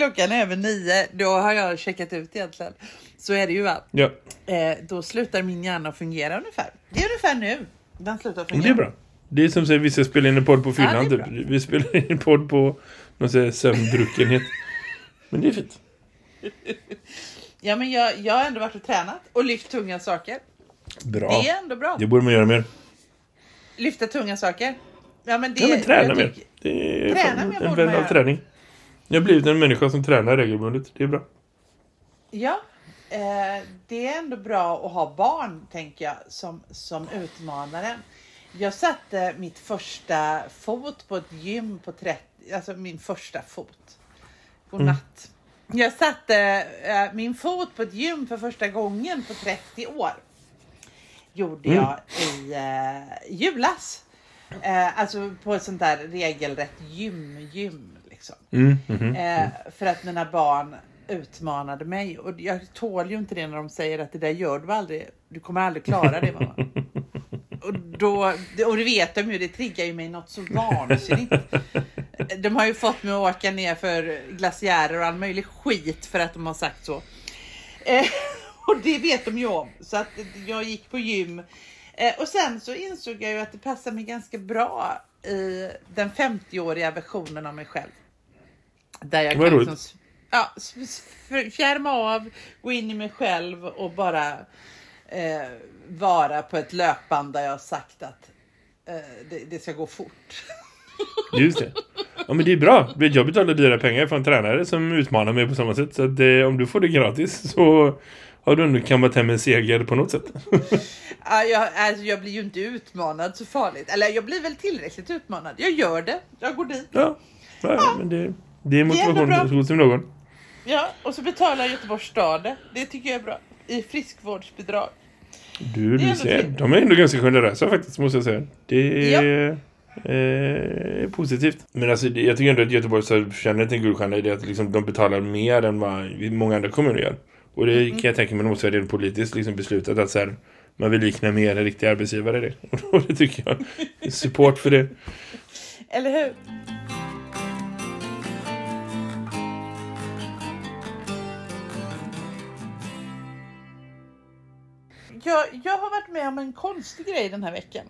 Klockan är över nio, då har jag checkat ut egentligen. Så är det ju va? Ja, Eh, då slutar min hjärna fungera ungefär. Det är ungefär nu. Den slutar fungera. det är bra. Det är som säger vi ska spela in en podd på fyllan. är typ. Vi spelar in en podd på någon här sömndruckenhet. Men det är fint. Ja, men jag, jag har ändå varit och tränat och lyft tunga saker. Bra. Det är ändå bra. Det borde man göra mer. Lyfta tunga saker. Ja, men det, Ja, men träna mer. Det är Träna mer en vän av träning. Jag har blivit en människa som tränar regelbundet. Det är bra. Ja, eh, det är ändå bra att ha barn, tänker jag, som, som utmanaren. Jag satte mitt första fot på ett gym på 30, alltså min första fot. God natt. Jag satte eh, min fot på ett gym för första gången på 30 år. Gjorde jag i eh, julas. Eh, alltså på ett sånt där regelrätt gym-gym liksom. Mm, mhm. Eh, för att mina barn utmanade mig. Och jag tål ju inte det när de säger att det där gör du aldrig. Du kommer aldrig klara det mamma. Och, då, och det vet de ju, det triggar ju mig något så vansinnigt. De har ju fått mig att åka ner för glaciärer och all möjlig skit för att de har sagt så. Eh, och det vet de ju om. Så att jag gick på gym. Eh, och sen så insåg jag ju att det passar mig ganska bra i den 50-åriga versionen av mig själv. Där jag kan liksom, ja, fjärma av, gå in i mig själv och bara eh, vara på ett löpband där jag har sagt att eh, det, det ska gå fort. Just det. Ja, men det är bra. Jag betalar dyra pengar för en tränare som utmanar mig på samma sätt. Så att, eh, om du får det gratis så har du ändå kammat hem en seger på något sätt. Ja, jag, alltså, jag blir ju inte utmanad så farligt. Eller jag blir väl tillräckligt utmanad. Jag gör det. Jag går dit. Ja, ja men det, det är motivation hos någon. Ja, och så betalar Göteborgs stad det. Det tycker jag är bra. I friskvårdsbidrag. Du, du ser. De är ändå ganska generösa faktiskt, måste jag säga. Det är eh, positivt. Men alltså, jag tycker ändå att Göteborg så känner till guldstjärna i det att liksom, de betalar mer än vad många andra kommuner gör. Och det Mm. kan jag tänka mig måste vara rent politiskt liksom beslutat att så här, man vill likna mer en riktig arbetsgivare det. Och det tycker jag. Support för det. Eller hur? Jag, jag har varit med om en konstig grej den här veckan.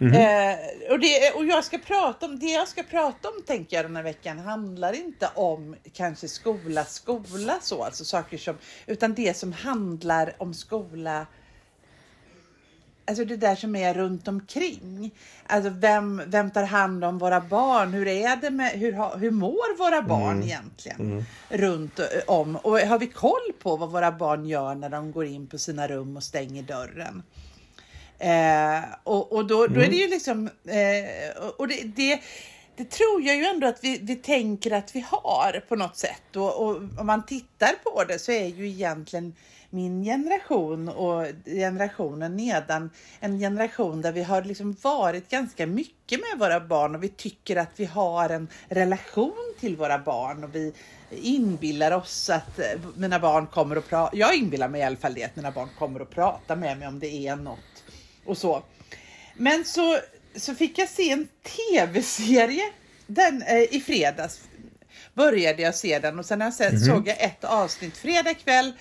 Eh, och, det, och jag ska prata om, det jag ska prata om tänker jag den här veckan handlar inte om kanske skola, skola så, alltså saker som, utan det som handlar om skola Alltså det där som är runt omkring. Alltså vem, vem tar hand om våra barn? Hur är det med, hur, hur mår våra barn egentligen? Runt ö, om. Och har vi koll på vad våra barn gör när de går in på sina rum och stänger dörren? Eh, och och då, då är det ju liksom, eh, och det, det, det tror jag ju ändå att vi, vi tänker att vi har på något sätt. Och, och om man tittar på det så är ju egentligen min generation och generationen nedan en generation där vi har liksom varit ganska mycket med våra barn och vi tycker att vi har en relation till våra barn och vi inbillar oss att eh, mina barn kommer att prata, jag inbillar mig i alla fall det, att mina barn kommer att prata med mig om det är något och så. Men så, så fick jag se en tv-serie den, eh, i fredags. Började jag se den och sen har jag sett, såg jag ett avsnitt fredag kväll,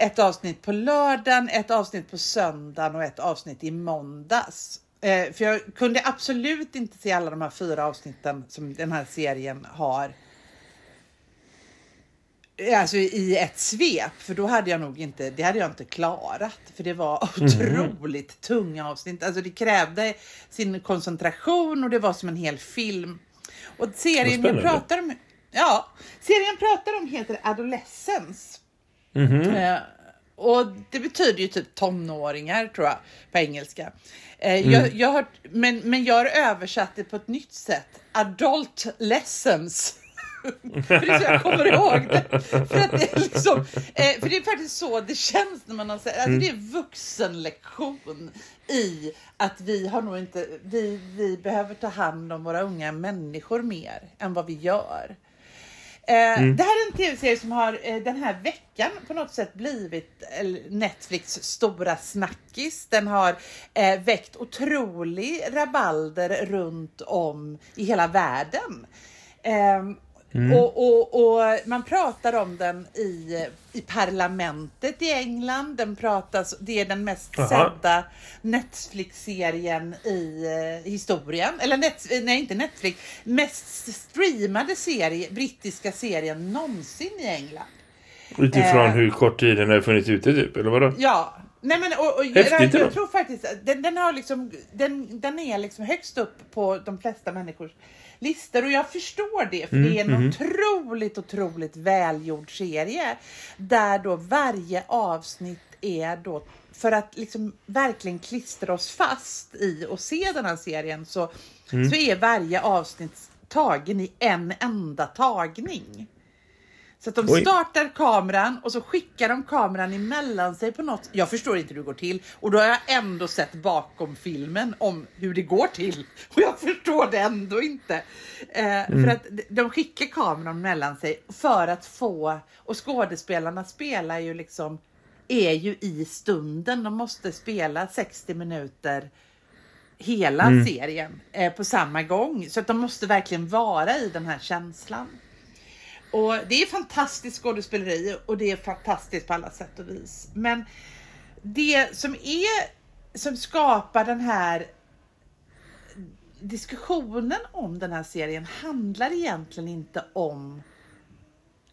ett avsnitt på lördagen, ett avsnitt på söndagen och ett avsnitt i måndags. Eh, för jag kunde absolut inte se alla de här fyra avsnitten som den här serien har Alltså i ett svep, för då hade jag nog inte, det hade jag inte klarat. För det var otroligt tunga avsnitt. Alltså det krävde sin koncentration och det var som en hel film. Och serien spännande. pratar om, ja, serien pratar om heter Adolescence. Mhm. Eh, och det betyder ju typ tonåringar tror jag på engelska. Eh, Mm. jag, jag har, men, men jag har översatt det på ett nytt sätt. Adult lessons. för det är så jag kommer ihåg det. För, att det är liksom, eh, för det är faktiskt så det känns när man har sett, alltså det är vuxenlektion i att vi har nog inte, vi, vi behöver ta hand om våra unga människor mer än vad vi gör. Eh, Det här är en tv-serie som har eh, den här veckan på något sätt blivit Netflix stora snackis. Den har eh, väckt otrolig rabalder runt om i hela världen. Ehm, och, och, och man pratar om den i, i parlamentet i England. Den pratas, det är den mest Jaha. sedda Netflix-serien i eh, historien. Eller net, nej, inte Netflix. Mest streamade serie, brittiska serien någonsin i England. Utifrån Eh. hur kort tid den har funnits ute typ, eller vadå? Ja, nej men och, och Häftigt jag, jag tror faktiskt att den, den har liksom, den, den är liksom högst upp på de flesta människors listor och jag förstår det för det är en otroligt, otroligt välgjord serie där då varje avsnitt är då för att liksom verkligen klistra oss fast i och se den här serien så, så är varje avsnitt tagen i en enda tagning. Så att de Oj. startar kameran och så skickar de kameran emellan sig på något. Jag förstår inte hur det går till och då har jag ändå sett bakom filmen om hur det går till och jag förstår det ändå inte. Eh, För att de skickar kameran mellan sig för att få och skådespelarna spelar ju liksom är ju i stunden. De måste spela 60 minuter hela serien eh, på samma gång så att de måste verkligen vara i den här känslan. Och det är fantastiskt skådespeleri och det är fantastiskt på alla sätt och vis. Men det som är som skapar den här diskussionen om den här serien handlar egentligen inte om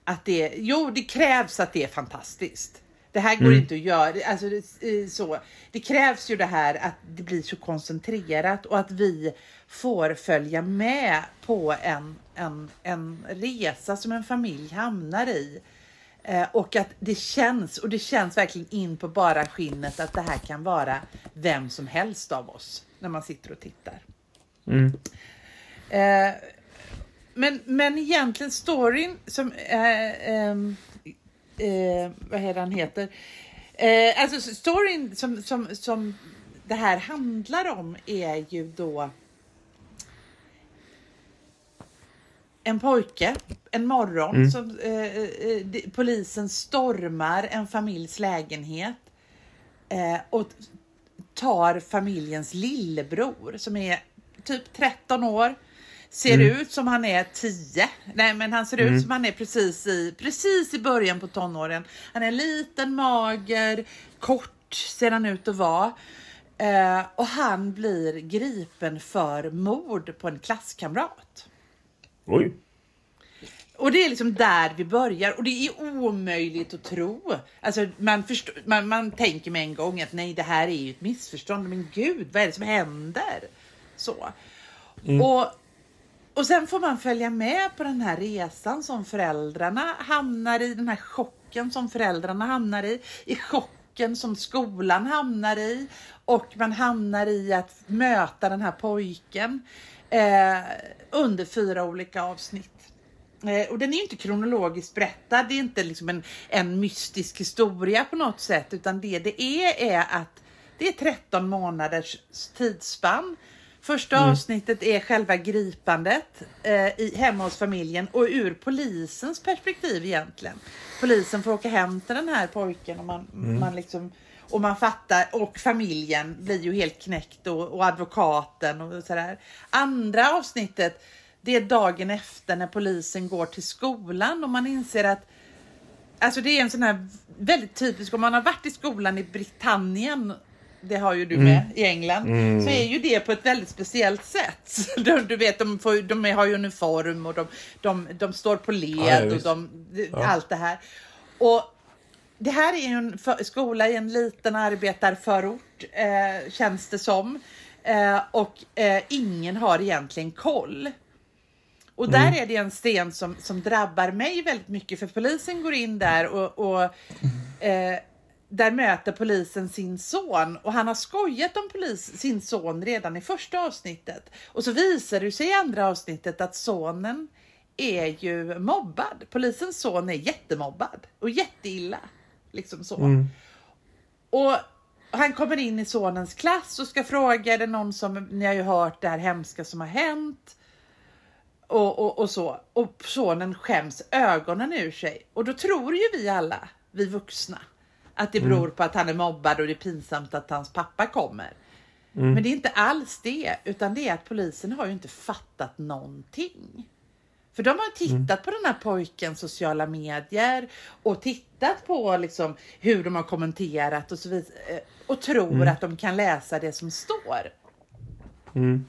att det jo, det krävs att det är fantastiskt. Det här går inte att göra. Alltså, det, så. det krävs ju det här att det blir så koncentrerat och att vi får följa med på en, en, en resa som en familj hamnar i. Eh, och att det känns, och det känns verkligen in på bara skinnet att det här kan vara vem som helst av oss när man sitter och tittar. Mm. Eh, men, men egentligen storyn som... Eh, ehm, eh, vad heter han heter? Eh, alltså storyn som, som, som det här handlar om är ju då en pojke, en morgon, som eh, eh, de- polisen stormar en familjs lägenhet eh, och tar familjens lillebror som är typ 13 år. Ser ut som han är 10. Nej men han ser ut som han är precis i, precis i början på tonåren. Han är liten, mager, kort ser han ut att vara. Eh, och han blir gripen för mord på en klasskamrat. Oj. Och det är liksom där vi börjar och det är omöjligt att tro. Alltså man, man, man tänker med en gång att nej det här är ju ett missförstånd. Men gud vad är det som händer? Så. Och, och sen får man följa med på den här resan som föräldrarna hamnar i. Den här chocken som föräldrarna hamnar i. I chocken som skolan hamnar i. Och man hamnar i att möta den här pojken. Eh, under fyra olika avsnitt. Eh, och den är inte kronologiskt berättad, det är inte liksom en, en mystisk historia på något sätt, utan det det är är att det är 13 månaders tidsspann. Första avsnittet är själva gripandet eh, i, hemma hos familjen och ur polisens perspektiv egentligen. Polisen får åka hem till den här pojken och man, man liksom och man fattar, och familjen blir ju helt knäckt och, och advokaten och sådär. Andra avsnittet, det är dagen efter när polisen går till skolan och man inser att Alltså det är en sån här väldigt typisk, om man har varit i skolan i Britannien, det har ju du med i England, så är ju det på ett väldigt speciellt sätt. Du, du vet, de, får, de har ju uniform och de, de, de står på led Ja, ja, och de, allt det här. Och det här är ju en för, skola i en liten arbetarförort, eh, känns det som. Eh, och eh, ingen har egentligen koll. Och där är det en sten som, som drabbar mig väldigt mycket för polisen går in där och, och eh, där möter polisen sin son och han har skojat om polis, sin son redan i första avsnittet. Och så visar det sig i andra avsnittet att sonen är ju mobbad. Polisens son är jättemobbad och jätteilla. Liksom så. Mm. Och han kommer in i sonens klass och ska fråga, är det någon som, ni har ju hört det här hemska som har hänt. Och, och, och så. Och sonen skäms ögonen ur sig. Och då tror ju vi alla, vi vuxna, att det beror mm. på att han är mobbad och det är pinsamt att hans pappa kommer. Mm. Men det är inte alls det, utan det är att polisen har ju inte fattat någonting. För de har tittat mm. på den här pojkens sociala medier och tittat på liksom hur de har kommenterat och så vidare eh, och tror mm. att de kan läsa det som står. Mm.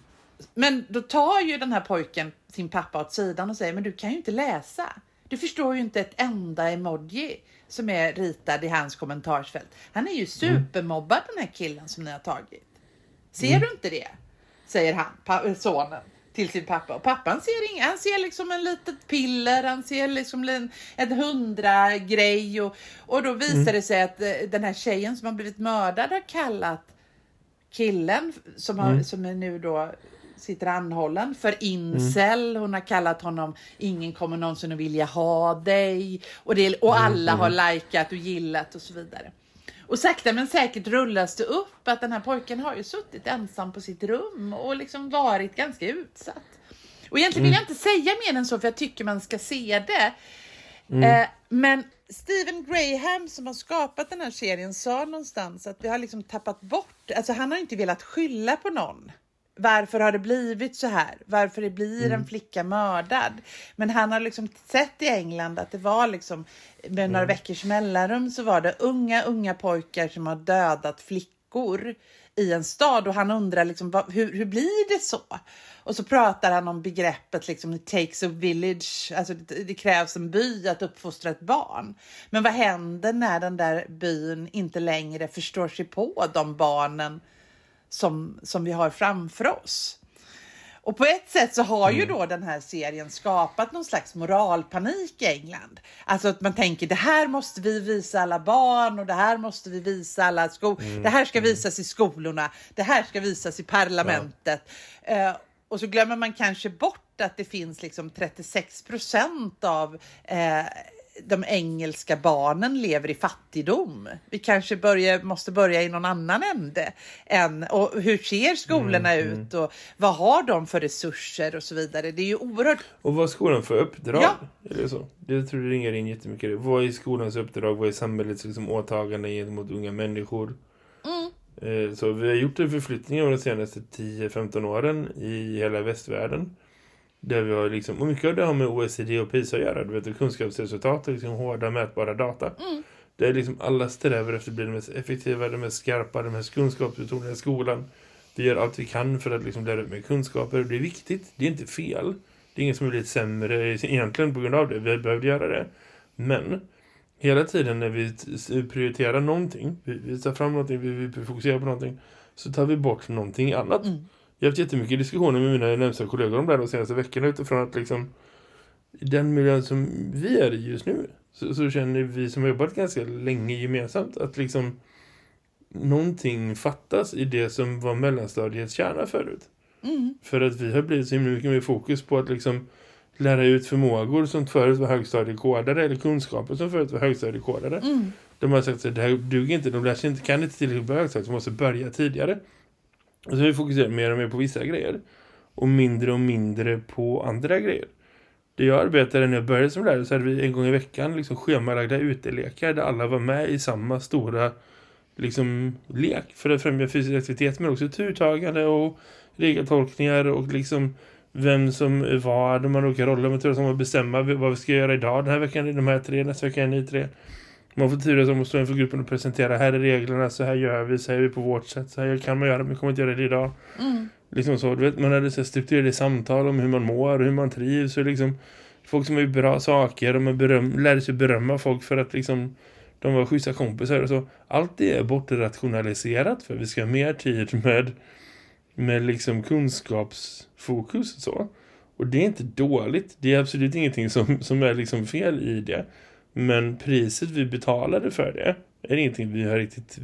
Men då tar ju den här pojken sin pappa åt sidan och säger, men du kan ju inte läsa. Du förstår ju inte ett enda emoji som är ritad i hans kommentarsfält. Han är ju mm. supermobbad den här killen som ni har tagit. Ser mm. du inte det? Säger han, sonen till sin pappa. Och pappan ser inget, han ser liksom en litet piller, han ser liksom en, en hundra grej och, och då visar mm. det sig att eh, den här tjejen som har blivit mördad har kallat killen som, har, mm. som är nu då sitter anhållen för incel. Mm. Hon har kallat honom ingen kommer någonsin att vilja ha dig och, det, och mm, alla mm. har likat och gillat och så vidare. Och sakta men säkert rullas det upp att den här pojken har ju suttit ensam på sitt rum och liksom varit ganska utsatt. Och egentligen vill jag mm. inte säga mer än så för jag tycker man ska se det. Mm. Eh, men Stephen Graham som har skapat den här serien sa någonstans att vi har liksom tappat bort, alltså han har inte velat skylla på någon varför har det blivit så här? Varför det blir mm. en flicka mördad? Men han har liksom sett i England att det var liksom med några mm. veckors mellanrum så var det unga, unga pojkar som har dödat flickor i en stad och han undrar liksom vad, hur, hur blir det så? Och så pratar han om begreppet liksom it takes a village, alltså det, det, krävs en by att uppfostra ett barn. Men vad händer när den där byn inte längre förstår sig på de barnen som, som vi har framför oss. Och på ett sätt så har ju mm. då den här serien skapat någon slags moralpanik i England. Alltså att man tänker det här måste vi visa alla barn och det här måste vi visa alla skolor. Mm. Det här ska mm. visas i skolorna. Det här ska visas i parlamentet. Ja. Uh, och så glömmer man kanske bort att det finns liksom 36 procent av uh, de engelska barnen lever i fattigdom. Vi kanske börjar, måste börja i någon annan ände. Än, och hur ser skolorna mm, mm. ut och vad har de för resurser och så vidare. Det är ju oerhört... Och vad skolan för uppdrag? Ja. Det så? Det tror du ringer in jättemycket. Vad är skolans uppdrag? Vad är samhällets liksom, åtagande gentemot unga människor? Mm. Eh, så vi har gjort en förflyttning de senaste 10-15 åren i hela västvärlden. Där vi har liksom, och mycket av det har med OECD och PISA att göra. Du vet, kunskapsresultat liksom hårda mätbara data. Mm. Där liksom alla strävar efter att bli det mest effektiva, det mest skarpa, det mest kunskapsbetonade i skolan. Vi gör allt vi kan för att liksom lära ut mer kunskaper. Det är viktigt, det är inte fel. Det är ingen som har blivit sämre egentligen på grund av det. Vi behövde göra det. Men hela tiden när vi prioriterar någonting, vi tar fram någonting, vi fokuserar på någonting, så tar vi bort någonting annat. Mm. Jag har haft jättemycket diskussioner med mina närmsta kollegor om det här de senaste veckorna utifrån att liksom i den miljön som vi är i just nu så, så, känner vi som har jobbat ganska länge gemensamt att liksom någonting fattas i det som var mellanstadiets kärna förut. Mm. För att vi har blivit så mycket mer fokus på att liksom lära ut förmågor som förut var högstadiekodade eller kunskaper som förut var högstadiekodade. Mm. De har sagt att det här duger inte, de lär sig inte, kan inte tillräckligt på högstadiet, så måste börja tidigare. Och så har vi fokuserat mer och mer på vissa grejer. Och mindre och mindre på andra grejer. Det jag arbetade när jag började som lärare så hade vi en gång i veckan liksom schemalagda utelekar där alla var med i samma stora liksom lek för att främja fysisk aktivitet men också turtagande och regeltolkningar och liksom vem som var, de har olika roller man tror som att bestämma vad vi ska göra idag den här veckan de här tre, nästa vecka är ni tre man får turas om att stå inför gruppen och presentera här är reglerna, så här gör vi, så här är vi på vårt sätt, så här kan man göra, men kommer inte göra det idag. Mm. Liksom så, du vet, man hade så strukturerade samtal om hur man mår och hur man trivs och liksom folk som var bra saker och man beröm, lärde sig berömma folk för att liksom de var schyssta kompisar och så. Allt det är bortrationaliserat för vi ska ha mer tid med med liksom kunskapsfokus och så. Och det är inte dåligt. Det är absolut ingenting som, som är liksom fel i det. Men priset vi betalade för det är ingenting vi har riktigt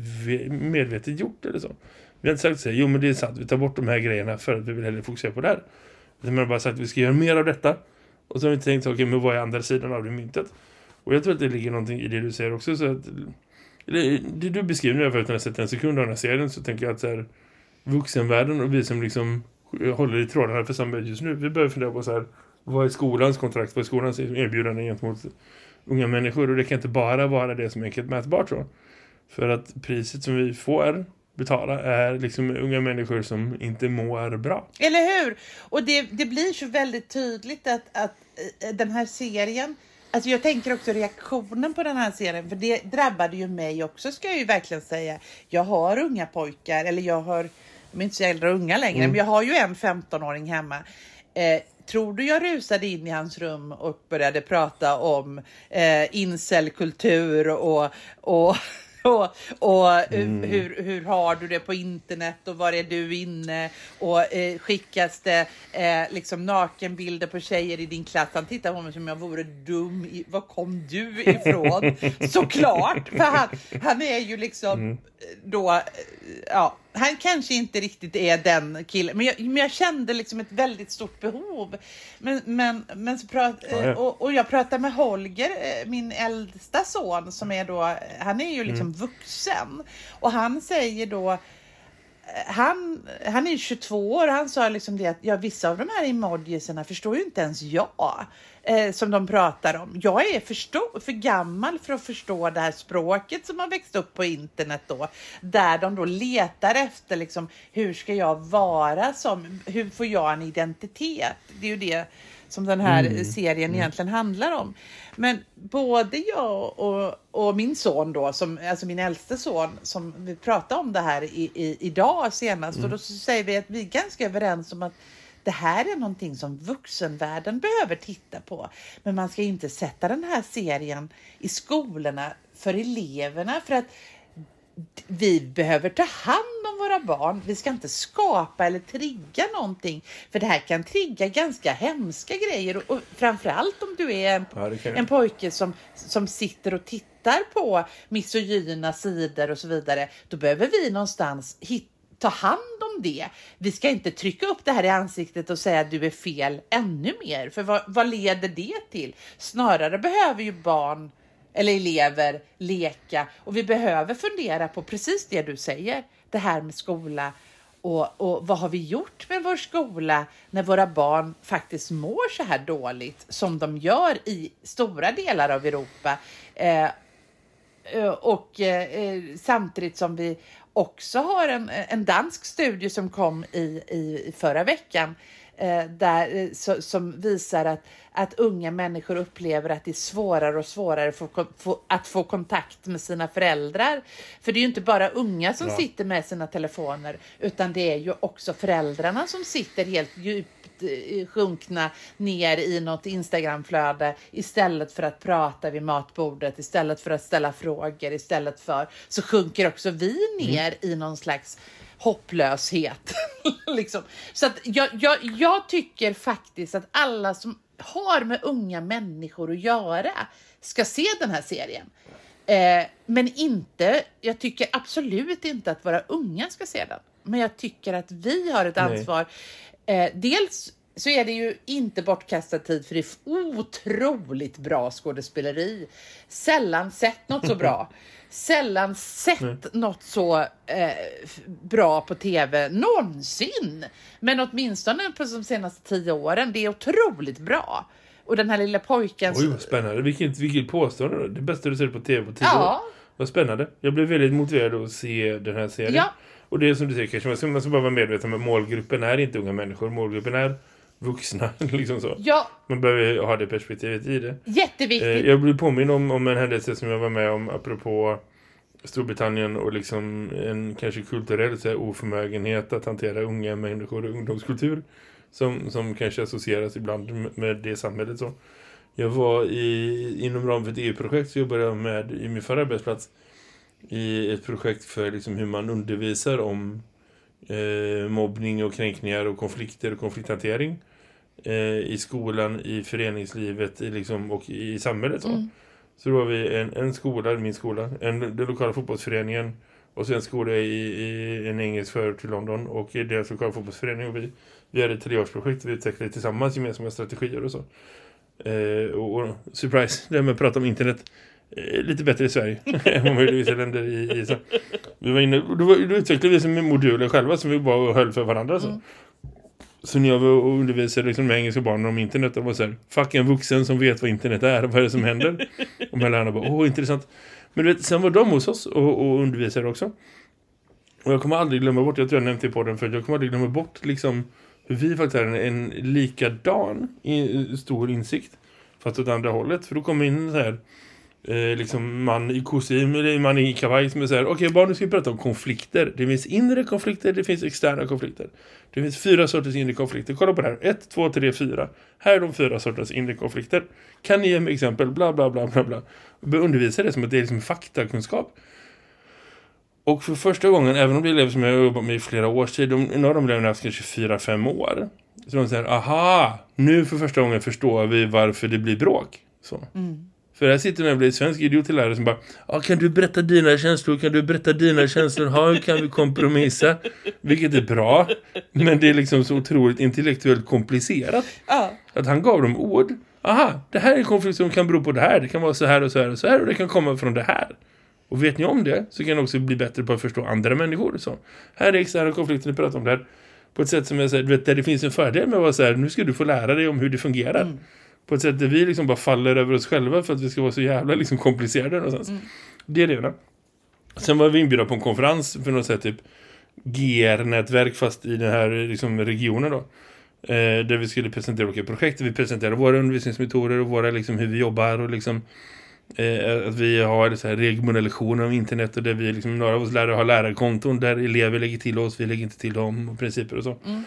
medvetet gjort eller så. Vi har inte sagt så jo men det är sant, vi tar bort de här grejerna för att vi vill hellre fokusera på det här. Utan man har bara sagt att vi ska göra mer av detta. Och så har vi tänkt, okej okay, men vad är andra sidan av det myntet? Och jag tror att det ligger någonting i det du säger också. Så att, Eller det du beskriver nu, utan att jag har sett en sekund av den här serien, så tänker jag att så här, vuxenvärlden och vi som liksom håller i trådarna för samhället just nu, vi behöver fundera på så här, vad är skolans kontrakt, vad är skolans erbjudande gentemot unga människor och det kan inte bara vara det som är enkelt mätbart så. För att priset som vi får betala är liksom unga människor som inte mår bra. Eller hur? Och det, det blir så väldigt tydligt att, att eh, den här serien Alltså jag tänker också reaktionen på den här serien, för det drabbade ju mig också ska jag ju verkligen säga. Jag har unga pojkar, eller jag har, de är inte så äldre unga längre, mm. men jag har ju en 15-åring hemma. Eh, tror du jag rusade in i hans rum och började prata om eh, incelkultur och, och och, och mm. hur, hur har du det på internet och var är du inne och eh, skickas det eh, liksom nakenbilder på tjejer i din klass. Han tittar på mig som jag vore dum. I, var kom du ifrån? Såklart, för han, han är ju liksom mm. då, eh, ja, han kanske inte riktigt är den killen, men jag, men jag kände liksom ett väldigt stort behov. Men, men, men så prat. Och, och, jag pratade med Holger, eh, min äldsta son, som är då, han är ju liksom mm. vuxen. Och han säger då, han, han är 22 år han sa liksom det att ja, vissa av de här emojisarna förstår ju inte ens jag eh, som de pratar om. Jag är för, för gammal för att förstå det här språket som har växt upp på internet då, där de då letar efter liksom, hur ska jag vara som, hur får jag en identitet? Det är ju det som den här mm. serien mm. egentligen handlar om. Men både jag och, och, min son då, som, alltså min äldste son, som vi pratade om det här i, i, idag senast, mm. och då säger vi att vi är ganska överens om att det här är någonting som vuxenvärlden behöver titta på. Men man ska inte sätta den här serien i skolorna för eleverna för att vi behöver ta hand om våra barn. Vi ska inte skapa eller trigga någonting. För det här kan trigga ganska hemska grejer. Och, och framförallt om du är en, ja, en pojke som, som sitter och tittar på misogyna sidor och så vidare. Då behöver vi någonstans ta hand om det. Vi ska inte trycka upp det här i ansiktet och säga att du är fel ännu mer. För vad, vad leder det till? Snarare behöver ju barn eller elever leka och vi behöver fundera på precis det du säger. Det här med skola och, och vad har vi gjort med vår skola när våra barn faktiskt mår så här dåligt som de gör i stora delar av Europa. Eh, eh och eh, eh samtidigt som vi också har en, en dansk studie som kom i, i, förra veckan eh, där, eh, so, som visar att, att unga människor upplever att det är svårare och svårare för, för, att få kontakt med sina föräldrar. För det är ju inte bara unga som ja. sitter med sina telefoner utan det är ju också föräldrarna som sitter helt djupt Eh, sjunkna ner i något Instagramflöde istället för att prata vid matbordet, istället för att ställa frågor, istället för så sjunker också vi ner mm. i någon slags hopplöshet. liksom. Så att jag, jag, jag tycker faktiskt att alla som har med unga människor att göra ska se den här serien. Eh, men inte, jag tycker absolut inte att våra unga ska se den. Men jag tycker att vi har ett ansvar Eh, dels så är det ju inte bortkastad tid för det är otroligt bra skådespeleri. Sällan sett något så bra. Sällan sett mm. något så eh, bra på tv någonsin. Men åtminstone på de senaste tio åren. Det är otroligt bra. Och den här lilla pojken... Oj, vad spännande. Vilket, vilket påstående. Det bästa du sett på tv på tio ja. år. Vad spännande. Jag blev väldigt motiverad att se den här serien. Ja. Och det är som du säger, kanske man ska bara vara medveten om att målgruppen är inte unga människor. Målgruppen är vuxna. liksom så. Ja. Man behöver ha det perspektivet i det. Jätteviktigt. Eh, jag blir påminn om, om en händelse som jag var med om apropå Storbritannien och liksom en kanske kulturell så här, oförmögenhet att hantera unga människor och ungdomskultur som, som kanske associeras ibland med det samhället. Så. Jag var i, inom ramen för ett EU-projekt så jobbade jag med i min förra arbetsplats i ett projekt för liksom hur man undervisar om eh, mobbning och kränkningar och konflikter och konflikthantering eh, i skolan, i föreningslivet i liksom, och i samhället. Så. Mm. Så då har vi en, en skola, min skola, en, den lokala fotbollsföreningen och sen en skola i, i en engelsk förort till London och deras lokala fotbollsförening och vi, vi hade ett treårsprojekt vi utvecklade tillsammans gemensamma strategier och så. Eh, och, och, surprise, det med att prata om internet lite bättre i Sverige än vad vissa länder i, i så. Vi var inne, då, då utvecklade vi som moduler själva som vi bara höll för varandra så. Mm. Så när jag var och undervisade liksom med engelska barn om internet, och var så här, fuck en vuxen som vet vad internet är, vad är det som händer? och med lärarna bara, åh intressant. Men du vet, sen var de hos oss och, och undervisade också. Och jag kommer aldrig glömma bort, jag tror jag nämnde på den för jag kommer aldrig glömma bort liksom hur vi faktiskt har en, en likadan i, stor insikt. Fast åt andra hållet. För då kommer in så här eh, liksom man i kostym eller man i kavaj som är så här, okej okay, barn nu ska vi prata om konflikter. Det finns inre konflikter, det finns externa konflikter. Det finns fyra sorters inre konflikter. Kolla på det här. Ett, två, tre, fyra. Här är de fyra sorters inre konflikter. Kan ni ge mig exempel? Bla bla bla bla bla. Undervisa det som att det är liksom faktakunskap. Och för första gången, även om det är elever som jag har jobbat med i flera års tid, de, några av de eleverna har haft kanske fyra, fem år. Så de säger, aha, nu för första gången förstår vi varför det blir bråk. Så. Mm. För här sitter nämligen svensk idiot till lärare som bara ah, Kan du berätta dina känslor? Kan du berätta dina känslor? Ha, hur kan vi kompromissa? Vilket är bra. Men det är liksom så otroligt intellektuellt komplicerat. Ja. Att han gav dem ord. Aha, det här är en konflikt som kan bero på det här. Det kan vara så här och så här och så här. Och det kan komma från det här. Och vet ni om det så kan ni också bli bättre på att förstå andra människor. Så. Här är externa konflikter, ni pratar om det här. På ett sätt som är så här, vet, där det finns en fördel med att vara så här, nu ska du få lära dig om hur det fungerar. Mm på ett sätt där vi liksom bara faller över oss själva för att vi ska vara så jävla liksom komplicerade någonstans. Mm. Det är det ena. Sen var vi inbjudna på en konferens för något sätt typ GR-nätverk fast i den här liksom, regionen då. Eh, där vi skulle presentera olika projekt. Vi presenterade våra undervisningsmetoder och våra, liksom, hur vi jobbar och liksom eh, att vi har så här regelbundna lektioner om internet och där vi liksom, några av oss lärare har lärarkonton där elever lägger till oss, vi lägger inte till dem och principer och så. Mm.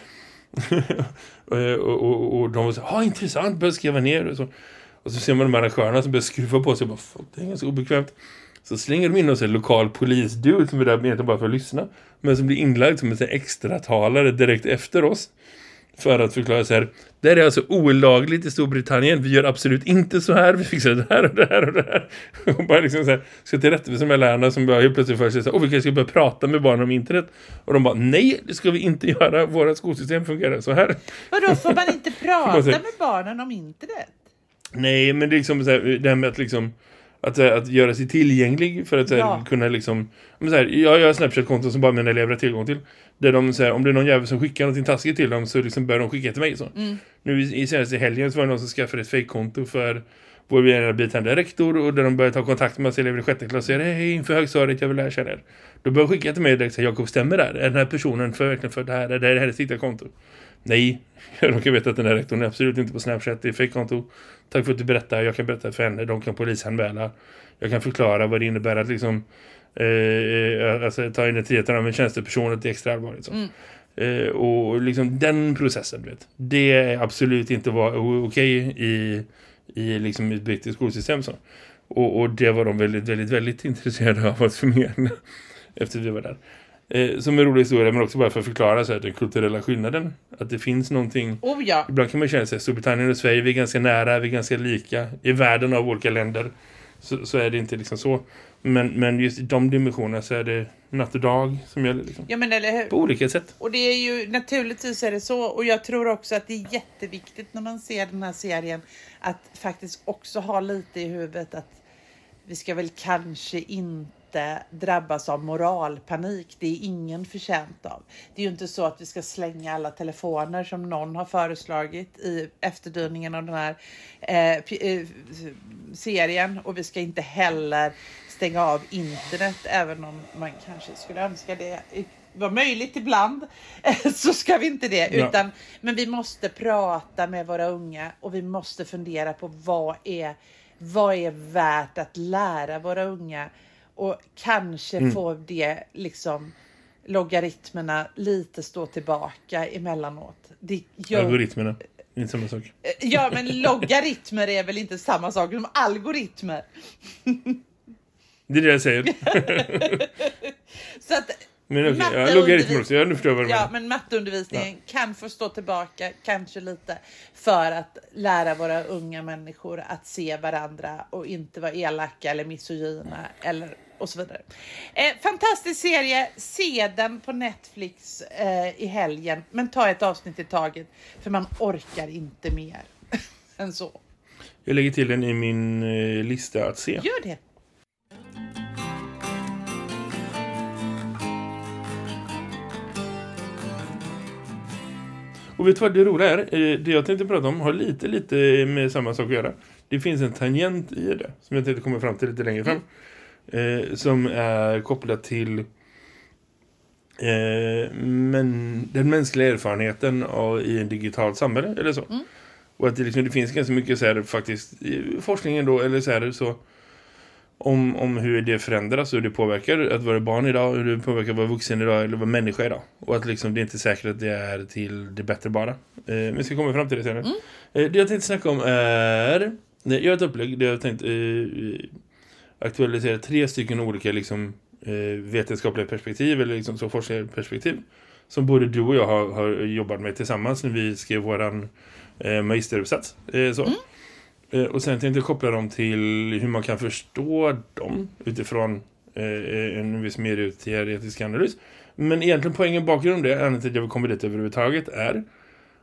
Eh, och, och, och, de var så här, ah, intressant, började skriva ner och så. Och så ser man de här arrangörerna som börjar skruva på sig och bara, det är ganska obekvämt. Så slänger de in oss en lokal polisdude som är där med bara för att lyssna. Men som blir inlagd som en extra talare direkt efter oss för att förklara så här. Det är alltså olagligt i Storbritannien. Vi gör absolut inte så här. Vi fixar det här och det här och det här. Och bara liksom så här, ska till rättvisa med lärarna som helt plötsligt för sig så här, vi kanske ska börja prata med barn om internet. Och de bara, nej, det ska vi inte göra. Våra skolsystem fungerar så här. Vadå, får man inte prata med barnen om internet? Nej, men det är liksom så här, det här med att liksom att, att göra sig tillgänglig för att ja. kunna liksom men så här, jag har Snapchat-konton som bara mina elever har tillgång till. Där de säger om det är någon jävel som skickar något taskigt till dem så liksom börjar de skicka till mig. Så. Mm. Nu i, i senaste helgen så var det någon som skaffade ett fake-konto för vår biträdande rektor och där de började ta kontakt med oss elever i sjätte klass och säger hej inför högstadiet jag vill lära känna er. Då börjar skicka till mig direkt så Jakob stämmer där. Är den här personen för verkligen för det här? Är det här hennes riktiga konto? Nej, de kan veta att den här rektorn är absolut inte på Snapchat, det är fake-konto. Tack för att du berättar, jag kan berätta för henne, de kan polisanmäla. Jag kan förklara vad det innebär att liksom eh, eh alltså, ta identiteten av en tjänsteperson det är extra allvarligt. Så. Mm. Eh, och liksom den processen, vet, det är absolut inte okej okay i, i liksom ett brittiskt skolsystem. Så. Och, och det var de väldigt, väldigt, väldigt intresserade av att förmedla efter vi var där. Eh, som en rolig historia men också bara för att förklara så här, den kulturella skillnaden. Att det finns någonting. Oh ja. Ibland kan man känna sig Storbritannien och Sverige vi är ganska nära, vi är ganska lika. I världen av olika länder så, så är det inte liksom så. Men, men just i de dimensionerna så är det natt och dag som gäller. Liksom. Ja, men eller hur? På olika sätt. Och det är ju, naturligtvis är det så. Och jag tror också att det är jätteviktigt när man ser den här serien att faktiskt också ha lite i huvudet att vi ska väl kanske inte inte drabbas av moralpanik. Det är ingen förtjänt av. Det är ju inte så att vi ska slänga alla telefoner som någon har föreslagit i efterdyningen av den här eh, eh, serien och vi ska inte heller stänga av internet även om man kanske skulle önska det var möjligt ibland så ska vi inte det. Ja. Utan, men vi måste prata med våra unga och vi måste fundera på vad är, vad är värt att lära våra unga och kanske mm. får det liksom logaritmerna lite stå tillbaka emellanåt. Det gör... Algoritmerna, inte samma sak. Eh, ja, men logaritmer är väl inte samma sak som algoritmer. Det är det jag säger. så att Men okej, okay, ja, logaritmer också. Ja, nu förstår jag vad du Ja, menar. men matteundervisningen kan få stå tillbaka kanske lite för att lära våra unga människor att se varandra och inte vara elaka eller misogyna eller och så vidare. Eh, fantastisk serie, se den på Netflix eh, i helgen, men ta ett avsnitt i taget för man orkar inte mer än så. Jag lägger till den i min eh, lista att se. Gör det. Och vet du vad det roliga är? Eh, Det jag tänkte prata om har lite, lite med samma sak att göra. Det finns en tangent i det som jag tänkte komma fram till lite längre fram. Eh, som är kopplat till eh, men, den mänskliga erfarenheten av, i en digitalt samhälle eller så. Och att det, liksom, det finns ganska mycket så här, faktiskt i forskningen då, eller så här, så om, om hur det förändras och hur det påverkar att vara barn idag, hur det påverkar att vara vuxen idag eller vara människa idag. Och att liksom, det är inte säkert att det är till det bättre bara. Eh, men vi ska komma fram till det senare. Eh, det jag tänkte snacka om är... Nej, jag har ett upplägg där jag tänkt eh, aktualisera tre stycken olika liksom, eh, vetenskapliga perspektiv eller liksom så forskarperspektiv som både du och jag har, har jobbat med tillsammans när vi skrev våran eh, magisteruppsats. Eh, så. Eh, och sen tänkte jag koppla dem till hur man kan förstå dem utifrån eh, en viss mer teoretisk analys. Men egentligen poängen bakom det, anledningen till att jag vill komma dit överhuvudtaget, är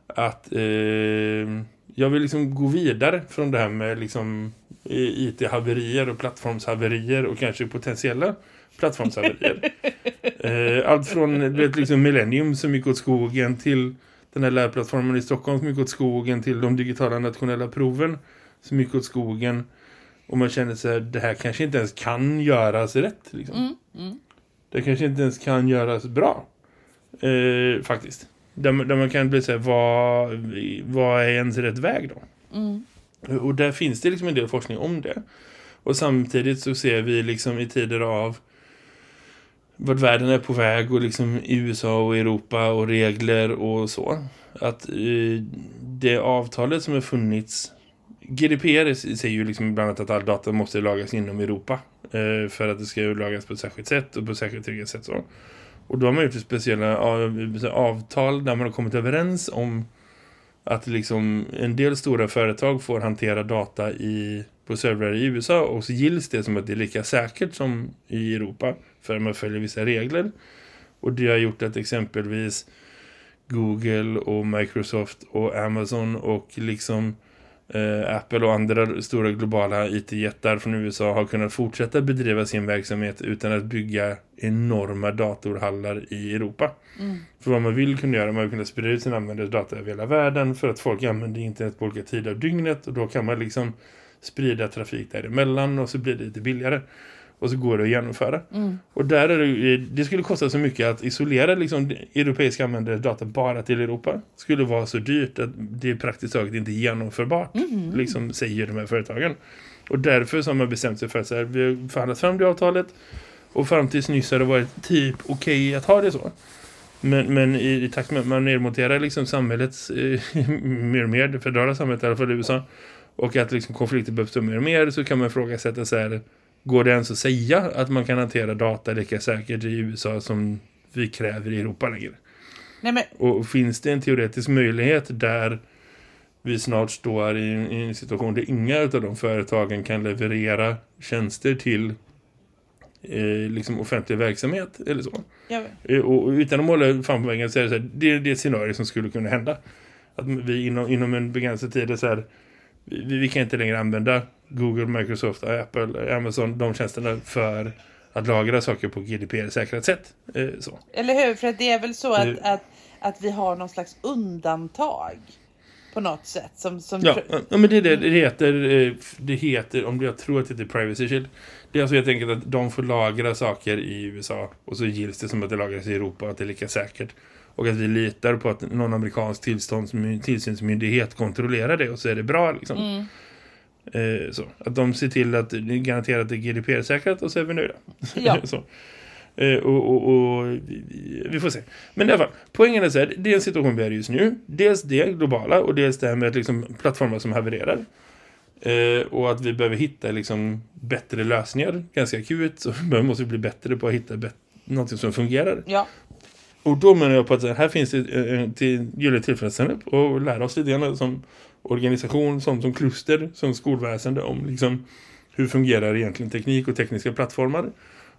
att eh, jag vill liksom gå vidare från det här med liksom IT-haverier och plattformshaverier och kanske potentiella plattformshaverier. eh, allt från vet, liksom Millennium som gick åt skogen till den här lärplattformen i Stockholm som gick åt skogen till de digitala nationella proven som gick åt skogen. Och man känner sig det här kanske inte ens kan göras rätt. Liksom. Det kanske inte ens kan göras bra. Eh, faktiskt. Där, man- där man kan bli så här, vad, vad är ens rätt väg då? Och där finns det liksom en del forskning om det. Och samtidigt så ser vi liksom i tider av vart världen är på väg och liksom USA och Europa och regler och så. Att eh, det avtalet som har funnits GDPR säger ju liksom bland annat att all data måste lagas inom Europa eh, för att det ska lagas på ett särskilt sätt och på ett särskilt tryggt sätt så. Och då har man gjort speciella avtal där man har kommit överens om att liksom en del stora företag får hantera data i, på servrar i USA och så gills det som att det är lika säkert som i Europa för att man följer vissa regler. Och det har gjort att exempelvis Google och Microsoft och Amazon och liksom eh, Apple och andra stora globala IT-jättar från USA har kunnat fortsätta bedriva sin verksamhet utan att bygga enorma datorhallar i Europa. För vad man vill kunna göra, man vill kunna sprida ut sin användares data över hela världen för att folk använder internet på olika tider av dygnet och då kan man liksom sprida trafik däremellan och så blir det lite billigare. Och så går det att genomföra. Och där är det, det skulle kosta så mycket att isolera liksom, europeiska användares data bara till Europa. skulle vara så dyrt att det är praktiskt taget inte genomförbart. Liksom säger de här företagen. Och därför så har man bestämt sig för att så här, vi har förhandlat fram det avtalet. Och fram tills nyss har det varit typ okej att ha det så. Men, men i, i takt med att man nedmonterar liksom samhällets eh, mer och mer, det federala samhället i alla fall i USA och att liksom konflikter behövs mer och mer så kan man ifrågasätta så här, går det ens att säga att man kan hantera data lika säkert i USA som vi kräver i Europa längre? Nej, men, Och finns det en teoretisk möjlighet där vi snart står i, en- i en situation där inga av de företagen kan leverera tjänster till eh, liksom offentlig verksamhet eller så? jag, Eh, Och utan att måla fram på väggen så är det så här, det är det scenario som skulle kunna hända. Att vi inom, inom en begränsad tid är så här, vi, vi kan inte längre använda Google, Microsoft, Apple, Amazon, de tjänsterna för att lagra saker på GDPR-säkrat sätt. Eh, så. eller hur? För att det är väl så att, Mm. att, att vi har någon slags undantag på något sätt. Som, som Ja, ja, men det, det, det heter, eh, det heter, om jag tror att det heter Privacy Shield. Det är alltså helt enkelt att de får lagra saker i USA och så gills det som att det lagras i Europa och att det är lika säkert. Och att vi litar på att någon amerikansk tillsynsmyndighet kontrollerar det och så är det bra liksom. Mm. Eh, så. Att de ser till att garanterat att det är GDPR-säkrat och så är vi nöjda. Ja. så. Eh, och, och, och vi- får se. Men i alla fall, poängen är så här, det är en situation vi är i just nu. Dels det globala och dels det här med att liksom plattformar som havererar. Eh, och att vi behöver hitta liksom bättre lösningar ganska akut. Så vi måste bli bättre på att hitta bet- något som fungerar. Ja. Och då menar jag på att här finns det eh, till gyllene tillfredsställande och lära oss lite grann som organisation, som, som kluster, som skolväsende om liksom hur fungerar egentligen teknik och tekniska plattformar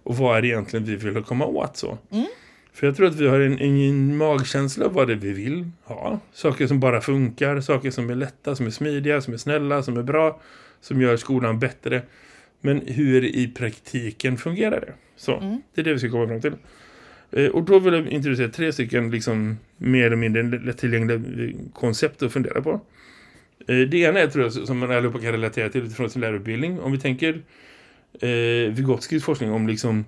och vad är det egentligen vi vill komma åt så. Mm. För jag tror att vi har en, en magkänsla av vad det vi vill ha. Saker som bara funkar, saker som är lätta, som är smidiga, som är snälla, som är bra, som gör skolan bättre. Men hur i praktiken fungerar det? Så, Mm. det är det vi ska komma fram till. Eh, Och då vill jag introducera tre stycken liksom, mer eller mindre lättillgängliga eh, koncept att fundera på. Eh, Det ena är tror jag som man allihopa kan relatera till utifrån sin lärarutbildning. Om vi tänker eh, Vygotskis forskning om liksom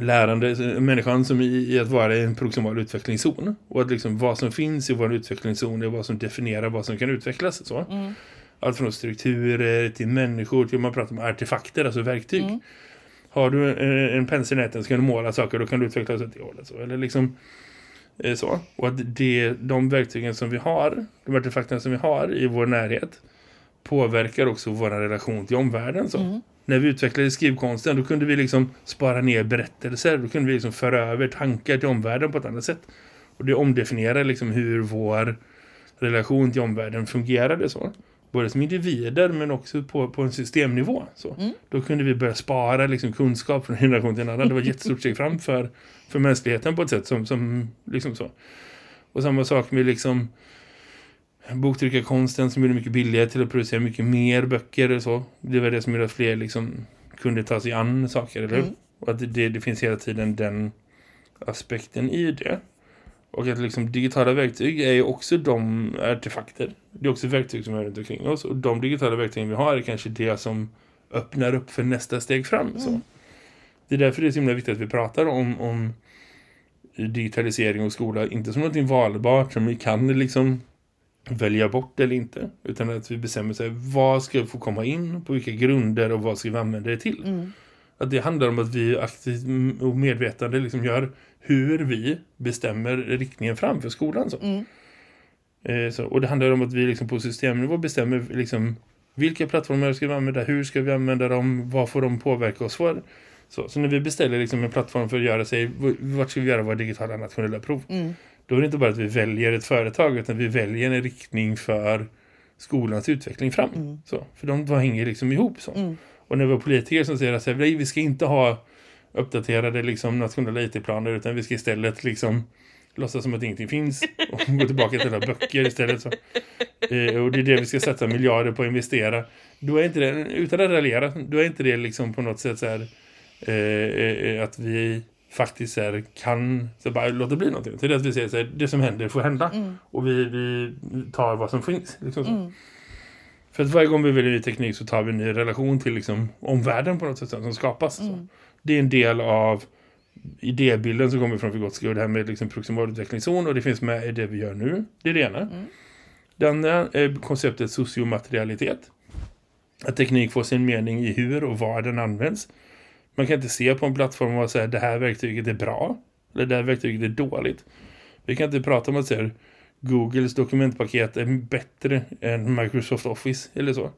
lärande, eh, människan som i, i att vara i en proximal utvecklingszon. Och att liksom vad som finns i vår utvecklingszon är vad som definierar vad som kan utvecklas. Så. Mm. Allt från strukturer till människor till man pratar om artefakter, alltså verktyg. Mm. Har du en, en pensel i näten så kan du måla saker då kan du utveckla så att det håller så. Eller liksom eh, så. Och att det, de verktygen som vi har, de artefakterna som vi har i vår närhet påverkar också vår relation till omvärlden. Så. Mm. När vi utvecklade skrivkonsten då kunde vi liksom spara ner berättelser. Då kunde vi liksom föra över tankar till omvärlden på ett annat sätt. Och det omdefinierar liksom hur vår relation till omvärlden fungerade så. Både som individer men också på, på en systemnivå. Så. Mm. Då kunde vi börja spara liksom, kunskap från en generation till en annan. Det var ett jättestort steg fram för, för mänskligheten på ett sätt som, som liksom så. Och samma sak med liksom boktryckarkonsten som gjorde mycket billigare till att producera mycket mer böcker och så. Det var det som gjorde att fler liksom kunde ta sig an saker, eller? Mm. Och att det, det finns hela tiden den aspekten i det. Och att liksom digitala verktyg är ju också de artefakter. Det är också verktyg som är runt omkring oss. Och de digitala verktygen vi har är kanske det som öppnar upp för nästa steg fram. Så. Mm. Det är därför det är så himla viktigt att vi pratar om, om digitalisering och skola. Inte som någonting valbart som vi kan liksom välja bort eller inte. Utan att vi bestämmer sig vad ska få komma in, på vilka grunder och vad ska vi använda det till. Mm. Att det handlar om att vi aktivt och medvetande liksom gör hur vi bestämmer riktningen fram för skolan. Så. Mm. Eh, så, och det handlar om att vi liksom på systemnivå bestämmer liksom vilka plattformar ska vi använda, hur ska vi använda dem, vad får de påverka oss för. Så, så när vi beställer liksom en plattform för att göra sig, vart ska vi göra våra digitala nationella prov? Mm. Då är det inte bara att vi väljer ett företag utan vi väljer en riktning för skolans utveckling fram. Mm. Så, för de, de hänger liksom ihop. Så. Mm. Och när vi har politiker som säger att så här, "Nej, vi ska inte ha uppdaterade liksom, nationella IT-planer utan vi ska istället liksom låtsas som att ingenting finns och gå tillbaka till alla böcker istället. Så. Eh, och det är det vi ska satsa miljarder på att investera. Då är inte det, utan att raljera, då är inte det liksom på något sätt så här, eh, eh, att vi faktiskt här, kan så bara låta bli någonting. Det är det att vi säger så här, det som händer får hända. Mm. Och vi, vi tar vad som finns. Liksom så. Mm. För att varje gång vi väljer ny teknik så tar vi en ny relation till liksom, omvärlden på något sätt som skapas. Mm. Det är en del av idébilden som kommer från Vygotsky och det här med liksom proximal utvecklingszon och det finns med i det vi gör nu. Det är det ena. Mm. Det andra är konceptet sociomaterialitet. Att teknik får sin mening i hur och var den används. Man kan inte se på en plattform och säga det här verktyget är bra eller det här verktyget är dåligt. Vi kan inte prata om att säga Googles dokumentpaket är bättre än Microsoft Office eller så.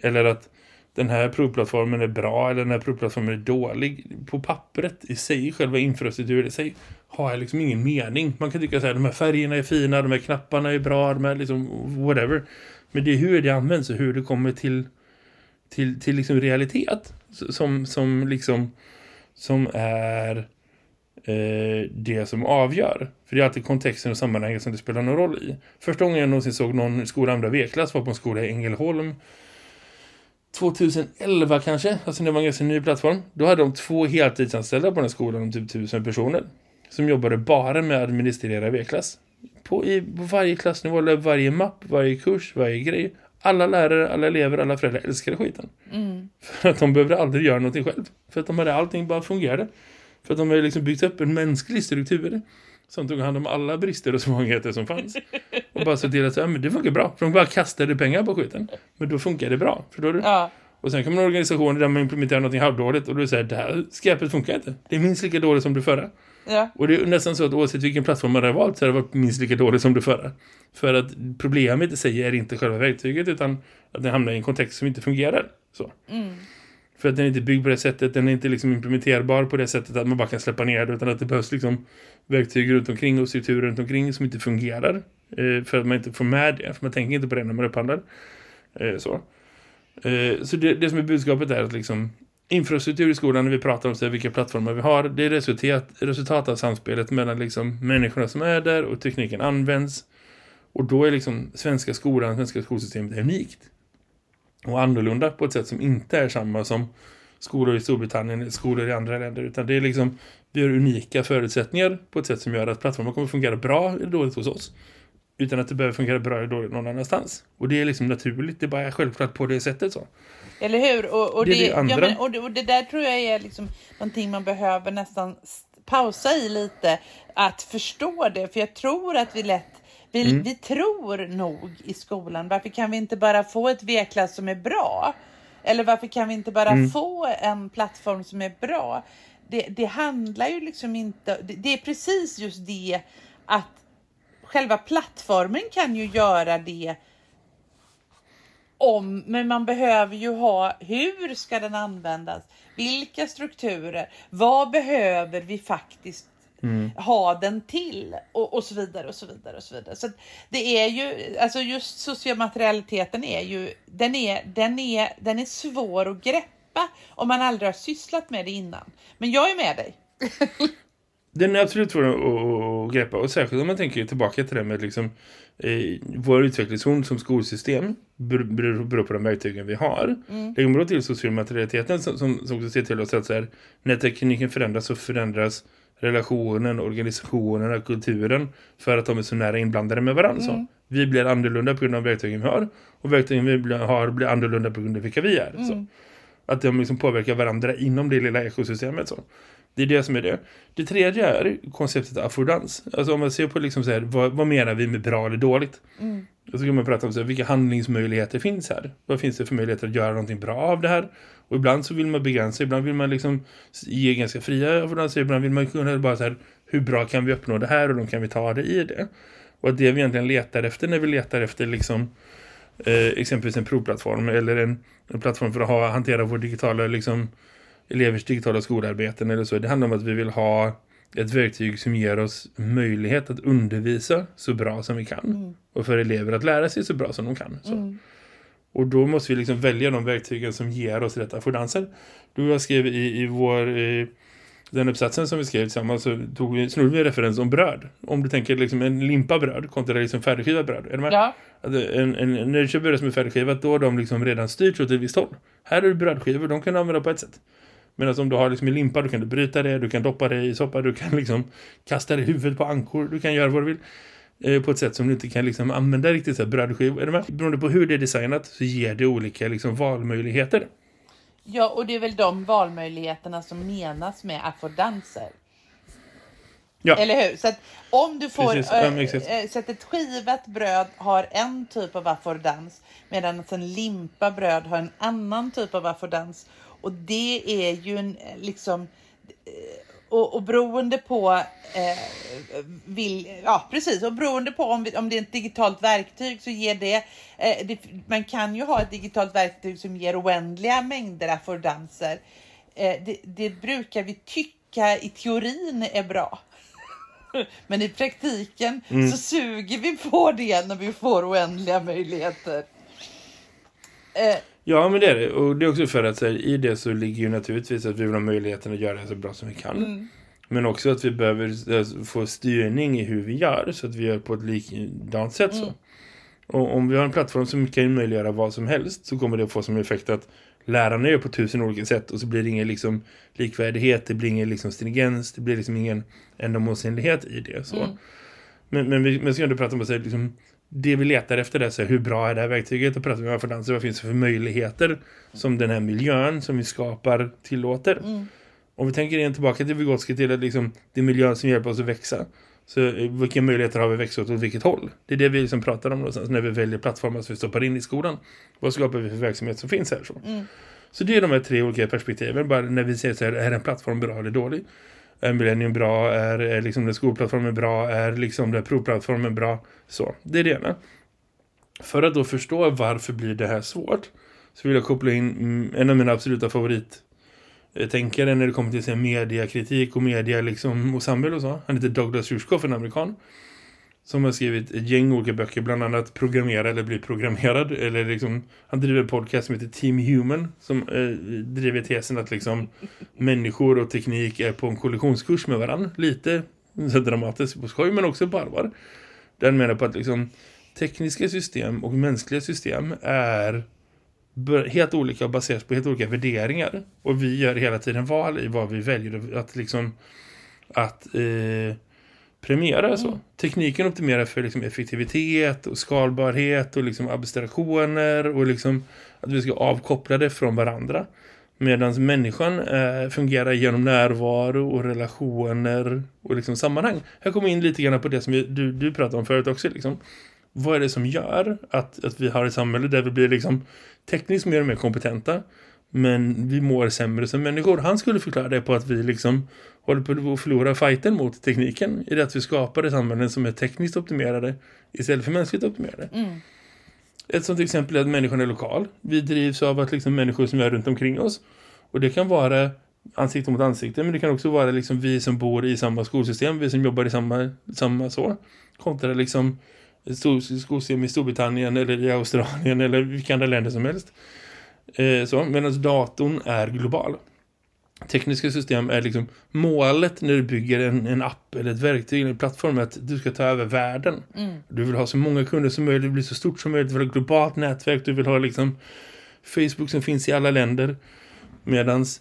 Eller att den här provplattformen är bra eller den här provplattformen är dålig. På pappret i sig, själva infrastrukturen i sig, har jag liksom ingen mening. Man kan tycka att de här färgerna är fina, de här knapparna är bra, de här liksom whatever. Men det är hur det används och hur det kommer till, till, till liksom realitet som, som liksom som är eh, det som avgör. För det är alltid kontexten och sammanhanget som det spelar någon roll i. Första gången jag någonsin såg någon skola andra V-klass var på en skola i Ängelholm 2011 kanske, alltså det var en ganska ny plattform. Då hade de två heltidsanställda på den skolan om typ tusen personer. Som jobbade bara med att administrera V-klass. På, i, på varje klassnivå, eller varje mapp, varje kurs, varje grej. Alla lärare, alla elever, alla föräldrar älskade skiten. Mm. För att de behövde aldrig göra någonting själv. För att de hade allting bara fungerade. För att de hade liksom byggt upp en mänsklig struktur som tog hand om alla brister och svagheter som fanns. Och bara så till att ja, men det funkar bra. För de bara kastade pengar på skiten. Men då funkar det bra. Förstår du? Ja. Och sen kommer en organisation där man implementerar något halvdåligt och då säger det här skräpet funkar inte. Det är minst lika dåligt som det förra. Ja. Och det är nästan så att oavsett vilken plattform man har valt så har det varit minst lika dåligt som det förra. För att problemet i sig är inte själva verktyget utan att det hamnar i en kontext som inte fungerar. Så. Mm. För att den är inte byggd på det sättet. Den är inte liksom implementerbar på det sättet att man bara kan släppa ner det. Utan att det behövs liksom verktyg runt omkring och strukturer runt omkring som inte fungerar. Eh, för att man inte får med det. För man tänker inte på det när man upphandlar. Eh, så eh, så det, det som är budskapet är att liksom infrastruktur i skolan när vi pratar om så här, vilka plattformar vi har. Det är resultat, resultat av samspelet mellan liksom människorna som är där och tekniken används. Och då är liksom svenska skolan, svenska skolsystemet unikt. Och annorlunda på ett sätt som inte är samma som skolor i Storbritannien eller skolor i andra länder. Utan det är liksom, vi har unika förutsättningar på ett sätt som gör att plattformar kommer fungera bra eller dåligt hos oss. Utan att det behöver fungera bra eller dåligt någon annanstans. Och det är liksom naturligt, det är bara självklart på det sättet så. Eller hur? Och, och, Det det, det andra. ja, men, och, det, och det där tror jag är liksom någonting man behöver nästan pausa i lite. Att förstå det. För jag tror att vi lätt vi, Mm. vi tror nog i skolan. Varför kan vi inte bara få ett V-klass som är bra? Eller varför kan vi inte bara Mm. få en plattform som är bra? Det, det handlar ju liksom inte... Det, det är precis just det att själva plattformen kan ju göra det om, men man behöver ju ha hur ska den användas? Vilka strukturer? Vad behöver vi faktiskt ha den till? Och, och så vidare och så vidare och så vidare. Så det är ju, alltså just sociomaterialiteten är ju, den är, den är, den är svår att greppa om man aldrig har sysslat med det innan. Men jag är med dig. Den är absolut svår att, att, greppa och särskilt om man tänker tillbaka till det med liksom, eh, vår utvecklingszon som skolsystem beror, beror beror på de verktygen vi har. Mm. Det kommer till sociomaterialiteten som, som, som också ser till oss att så här, när tekniken förändras så förändras relationen, organisationen och kulturen för att de är så nära inblandade med varandra. Mm. Så. Vi blir annorlunda på grund av verktygen vi har och verktygen vi har blir annorlunda på grund av vilka vi är. Så. Mm. Att de liksom påverkar varandra inom det lilla ekosystemet. Så. Det är det som är det. Det tredje är konceptet affordans. Alltså om man ser på liksom så här, vad, vad menar vi med bra eller dåligt? Mm. Och så kan man prata om så här, vilka handlingsmöjligheter finns här? Vad finns det för möjligheter att göra någonting bra av det här? Och ibland så vill man begränsa, ibland vill man liksom ge ganska fria affordanser, ibland vill man kunna bara så här, hur bra kan vi uppnå det här och då kan vi ta det i det. Och att det vi egentligen letar efter när vi letar efter liksom eh, exempelvis en provplattform eller en, en plattform för att ha, hantera vår digitala liksom, elevers digitala skolarbeten eller så. Det handlar om att vi vill ha ett verktyg som ger oss möjlighet att undervisa så bra som vi kan. Och för elever att lära sig så bra som de kan. Mm. Och då måste vi liksom välja de verktygen som ger oss rätt affordanser. Du och jag skrev i, i vår... I, den uppsatsen som vi skrev tillsammans så tog vi, snodde vi en referens om bröd. Om du tänker liksom en limpa bröd kontra liksom färdigskivat bröd. Är du? Ja. Att en, en, när du köper bröd som är färdigskivat då har de liksom redan styrt åt ett visst håll. Här är det brödskivor, de kan du använda på ett sätt. Medan om du har liksom en limpa, då kan du bryta det, du kan doppa det i soppa, du kan liksom kasta det i huvudet på ankor, du kan göra vad du vill. Eh, på ett sätt som du inte kan liksom använda riktigt så här brödskivor. Är det med? Beroende på hur det är designat så ger det olika liksom valmöjligheter. Ja, och det är väl de valmöjligheterna som menas med affordanser. Ja. Eller hur? Så att om du får... Precis, äh, äh, så att ett skivat bröd har en typ av affordans medan en limpa bröd har en annan typ av affordans. Och det är ju en eh, liksom... Och, och beroende på... Eh, vill, ja, precis. Och beroende på om, vi, om det är ett digitalt verktyg så ger det, eh, det... Man kan ju ha ett digitalt verktyg som ger oändliga mängder affordanser. Eh, det, det brukar vi tycka i teorin är bra. Men i praktiken så suger vi på det när vi får oändliga möjligheter. Eh, Ja, men det är det. Och det är också för att här, i det så ligger ju naturligtvis att vi vill ha möjligheten att göra det så bra som vi kan. Men också att vi behöver eh, få styrning i hur vi gör så att vi gör på ett likadant sätt. Så. Och om vi har en plattform som kan möjliggöra vad som helst så kommer det att få som effekt att lärarna gör på tusen olika sätt och så blir det ingen liksom likvärdighet, det blir ingen liksom stringens, det blir liksom ingen ändamålsenlighet i det. Så. Men, men vi men ska ändå prata om att säga, liksom, det vi letar efter det, så här, hur bra är det här verktyget? Och pratar vi om affordanser, vad finns det för möjligheter som den här miljön som vi skapar tillåter? Om vi tänker igen tillbaka till Vygotsky till att liksom, det är miljön som hjälper oss att växa. Så eh, vilka möjligheter har vi växa åt, åt vilket håll? Det är det vi liksom pratar om någonstans när vi väljer plattformar som vi stoppar in i skolan. Vad skapar vi för verksamhet som finns här? Så, så det är de här tre olika perspektiven. Bara när vi säger så här, är en plattform bra eller dålig? Är Millennium bra? Är, är liksom den skolplattformen bra? Är liksom den provplattformen bra? Så, det är det ena. För att då förstå varför blir det här svårt så vill jag koppla in mm, en av mina absoluta Eh, Tänkare när det kommer till mediekritik mediakritik och media liksom, och samhälle och så. Han heter Douglas Rushkoff, en amerikan. Som har skrivit ett gäng olika böcker, bland annat Programmera eller bli programmerad. Eller liksom, han driver en podcast som heter Team Human som eh, driver tesen att liksom, människor och teknik är på en kollisionskurs med varandra. Lite så dramatiskt på skoj men också på allvar. Den menar på att liksom, tekniska system och mänskliga system är helt olika och baseras på helt olika värderingar. Och vi gör hela tiden val i vad vi väljer att liksom att eh, premiera. Mm. Så. Tekniken optimerar för liksom, effektivitet och skalbarhet och liksom, abstraktioner och liksom, att vi ska avkoppla det från varandra. Medan människan eh, fungerar genom närvaro och relationer och liksom sammanhang. Här kommer in lite grann på det som vi, du, du pratade om förut också. Liksom. Vad är det som gör att, att vi har ett samhälle där vi blir liksom tekniskt mer och mer kompetenta men vi mår sämre som människor. Han skulle förklara det på att vi liksom håller på att förlora fighten mot tekniken i det att vi skapar ett samhälle som är tekniskt optimerade istället för mänskligt optimerade. Mm. Ett sånt exempel är att människan är lokal. Vi drivs av att liksom människor som är runt omkring oss. Och det kan vara ansikte mot ansikte. Men det kan också vara liksom vi som bor i samma skolsystem. Vi som jobbar i samma, samma så. Kontra liksom skolsystem i Storbritannien eller i Australien eller vilka andra länder som helst. Eh, så, medan datorn är global. Tekniska system är liksom målet när du bygger en, en app eller ett verktyg eller en plattform att du ska ta över världen. Mm. Du vill ha så många kunder som möjligt, bli så stort som möjligt, du vill ha ett globalt nätverk, du vill ha liksom Facebook som finns i alla länder. Medans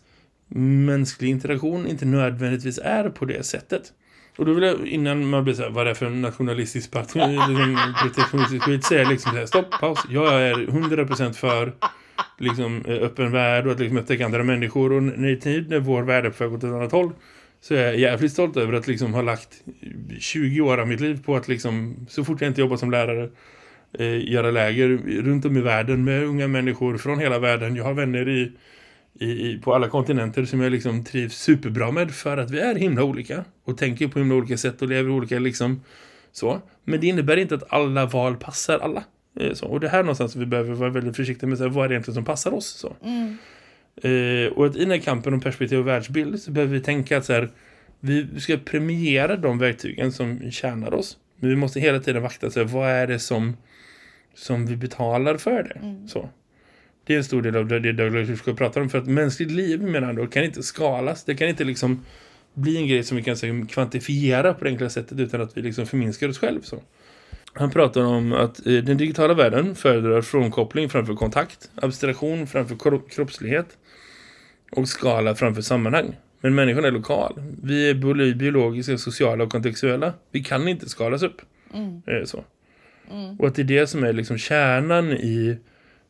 mänsklig interaktion inte nödvändigtvis är på det sättet. Och då vill jag, innan man blir så här, vad är det för nationalistisk parti, liksom, protektionistisk skit, säga liksom så här, stopp, paus. Jag är 100% för liksom, eh, öppen värld och att liksom, upptäcka andra människor. Och när i tid när vår värld är på väg åt ett annat håll så är jag jävligt stolt över att liksom ha lagt 20 år av mitt liv på att liksom, så fort jag inte jobbar som lärare eh, göra läger runt om i världen med unga människor från hela världen. Jag har vänner i, i, i, på alla kontinenter som jag liksom trivs superbra med för att vi är himla olika och tänker på himla olika sätt och lever olika liksom så. Men det innebär inte att alla val passar alla. Eh, så. Och det här är någonstans vi behöver vara väldigt försiktiga med så här, vad är det egentligen som passar oss. Så. Mm. Eh, och att i den här kampen om perspektiv och världsbild så behöver vi tänka att så här, vi ska premiera de verktygen som tjänar oss. Men vi måste hela tiden vakta sig. Vad är det som, som vi betalar för det? Mm. Så. Det är en stor del av det Douglas ska prata om. För att mänskligt liv menar då kan inte skalas. Det kan inte liksom bli en grej som vi kan säga, kvantifiera på det enkla sättet utan att vi liksom förminskar oss själv. Så. Han pratar om att eh, den digitala världen föredrar frånkoppling framför kontakt, abstraktion framför kroppslighet och skala framför sammanhang. Men människan är lokal. Vi är biologiska, sociala och kontextuella. Vi kan inte skalas upp. Mm. Eh, så. Mm. Och att det är det som är liksom kärnan i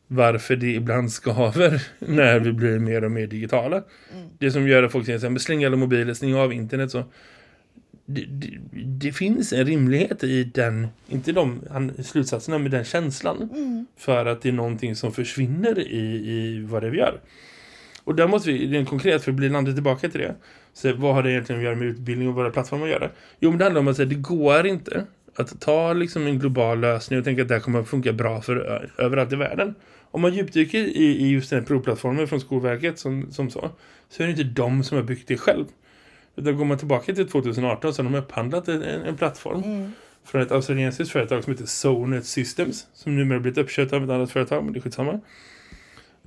varför det ibland skaver när vi blir mer och mer digitala. Mm. Det som gör att folk säger att släng alla mobiler, stäng av internet så det, det, finns en rimlighet i den, inte de slutsatserna, men den känslan. Mm. För att det är någonting som försvinner i, i vad det vi gör. Och där måste vi, rent konkret, för att bli landet tillbaka till det. Så vad har det egentligen att göra med utbildning och våra plattformar att göra? Jo, men det handlar om att säga, det går inte att ta liksom en global lösning och tänka att det här kommer att funka bra för överallt i världen. Om man djupdyker i, i just den provplattformen från Skolverket som, som så, så är det inte de som har byggt det själv. Utan går man tillbaka till 2018 så har de upphandlat en, en plattform mm. från ett australiensiskt företag som heter Sonet Systems som numera blivit uppköpt av ett annat företag, men det är skitsamma.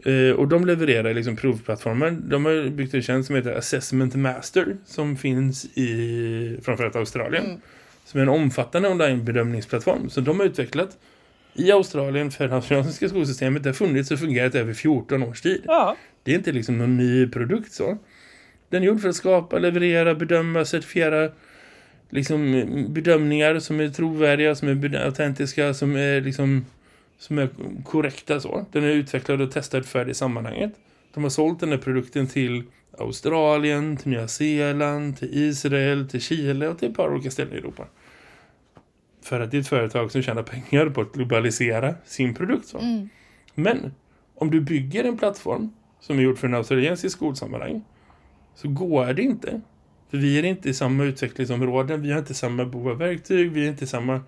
Eh, och de levererar liksom provplattformar. De har byggt en tjänst som heter Assessment Master som finns i framförallt Australien. Mm. Som är en omfattande online-bedömningsplattform. Så de har utvecklat i Australien för det australiensiska skolsystemet. Det har funnits och fungerat över 14 års tid. Ja. Det är inte liksom någon ny produkt så. Den är gjord för att skapa, leverera, bedöma, certifiera liksom bedömningar som är trovärdiga, som är autentiska, som är liksom som är korrekta så. Den är utvecklad och testad för det sammanhanget. De har sålt den här produkten till Australien, till Nya Zeeland, till Israel, till Chile och till ett par olika ställen i Europa. För att det är ett företag som tjänar pengar på att globalisera sin produkt. Så. Mm. Men om du bygger en plattform som är gjord för en australiensisk skolsammanhang så går det inte. För vi är inte i samma utvecklingsområden, vi har inte samma behov av verktyg, vi är inte samma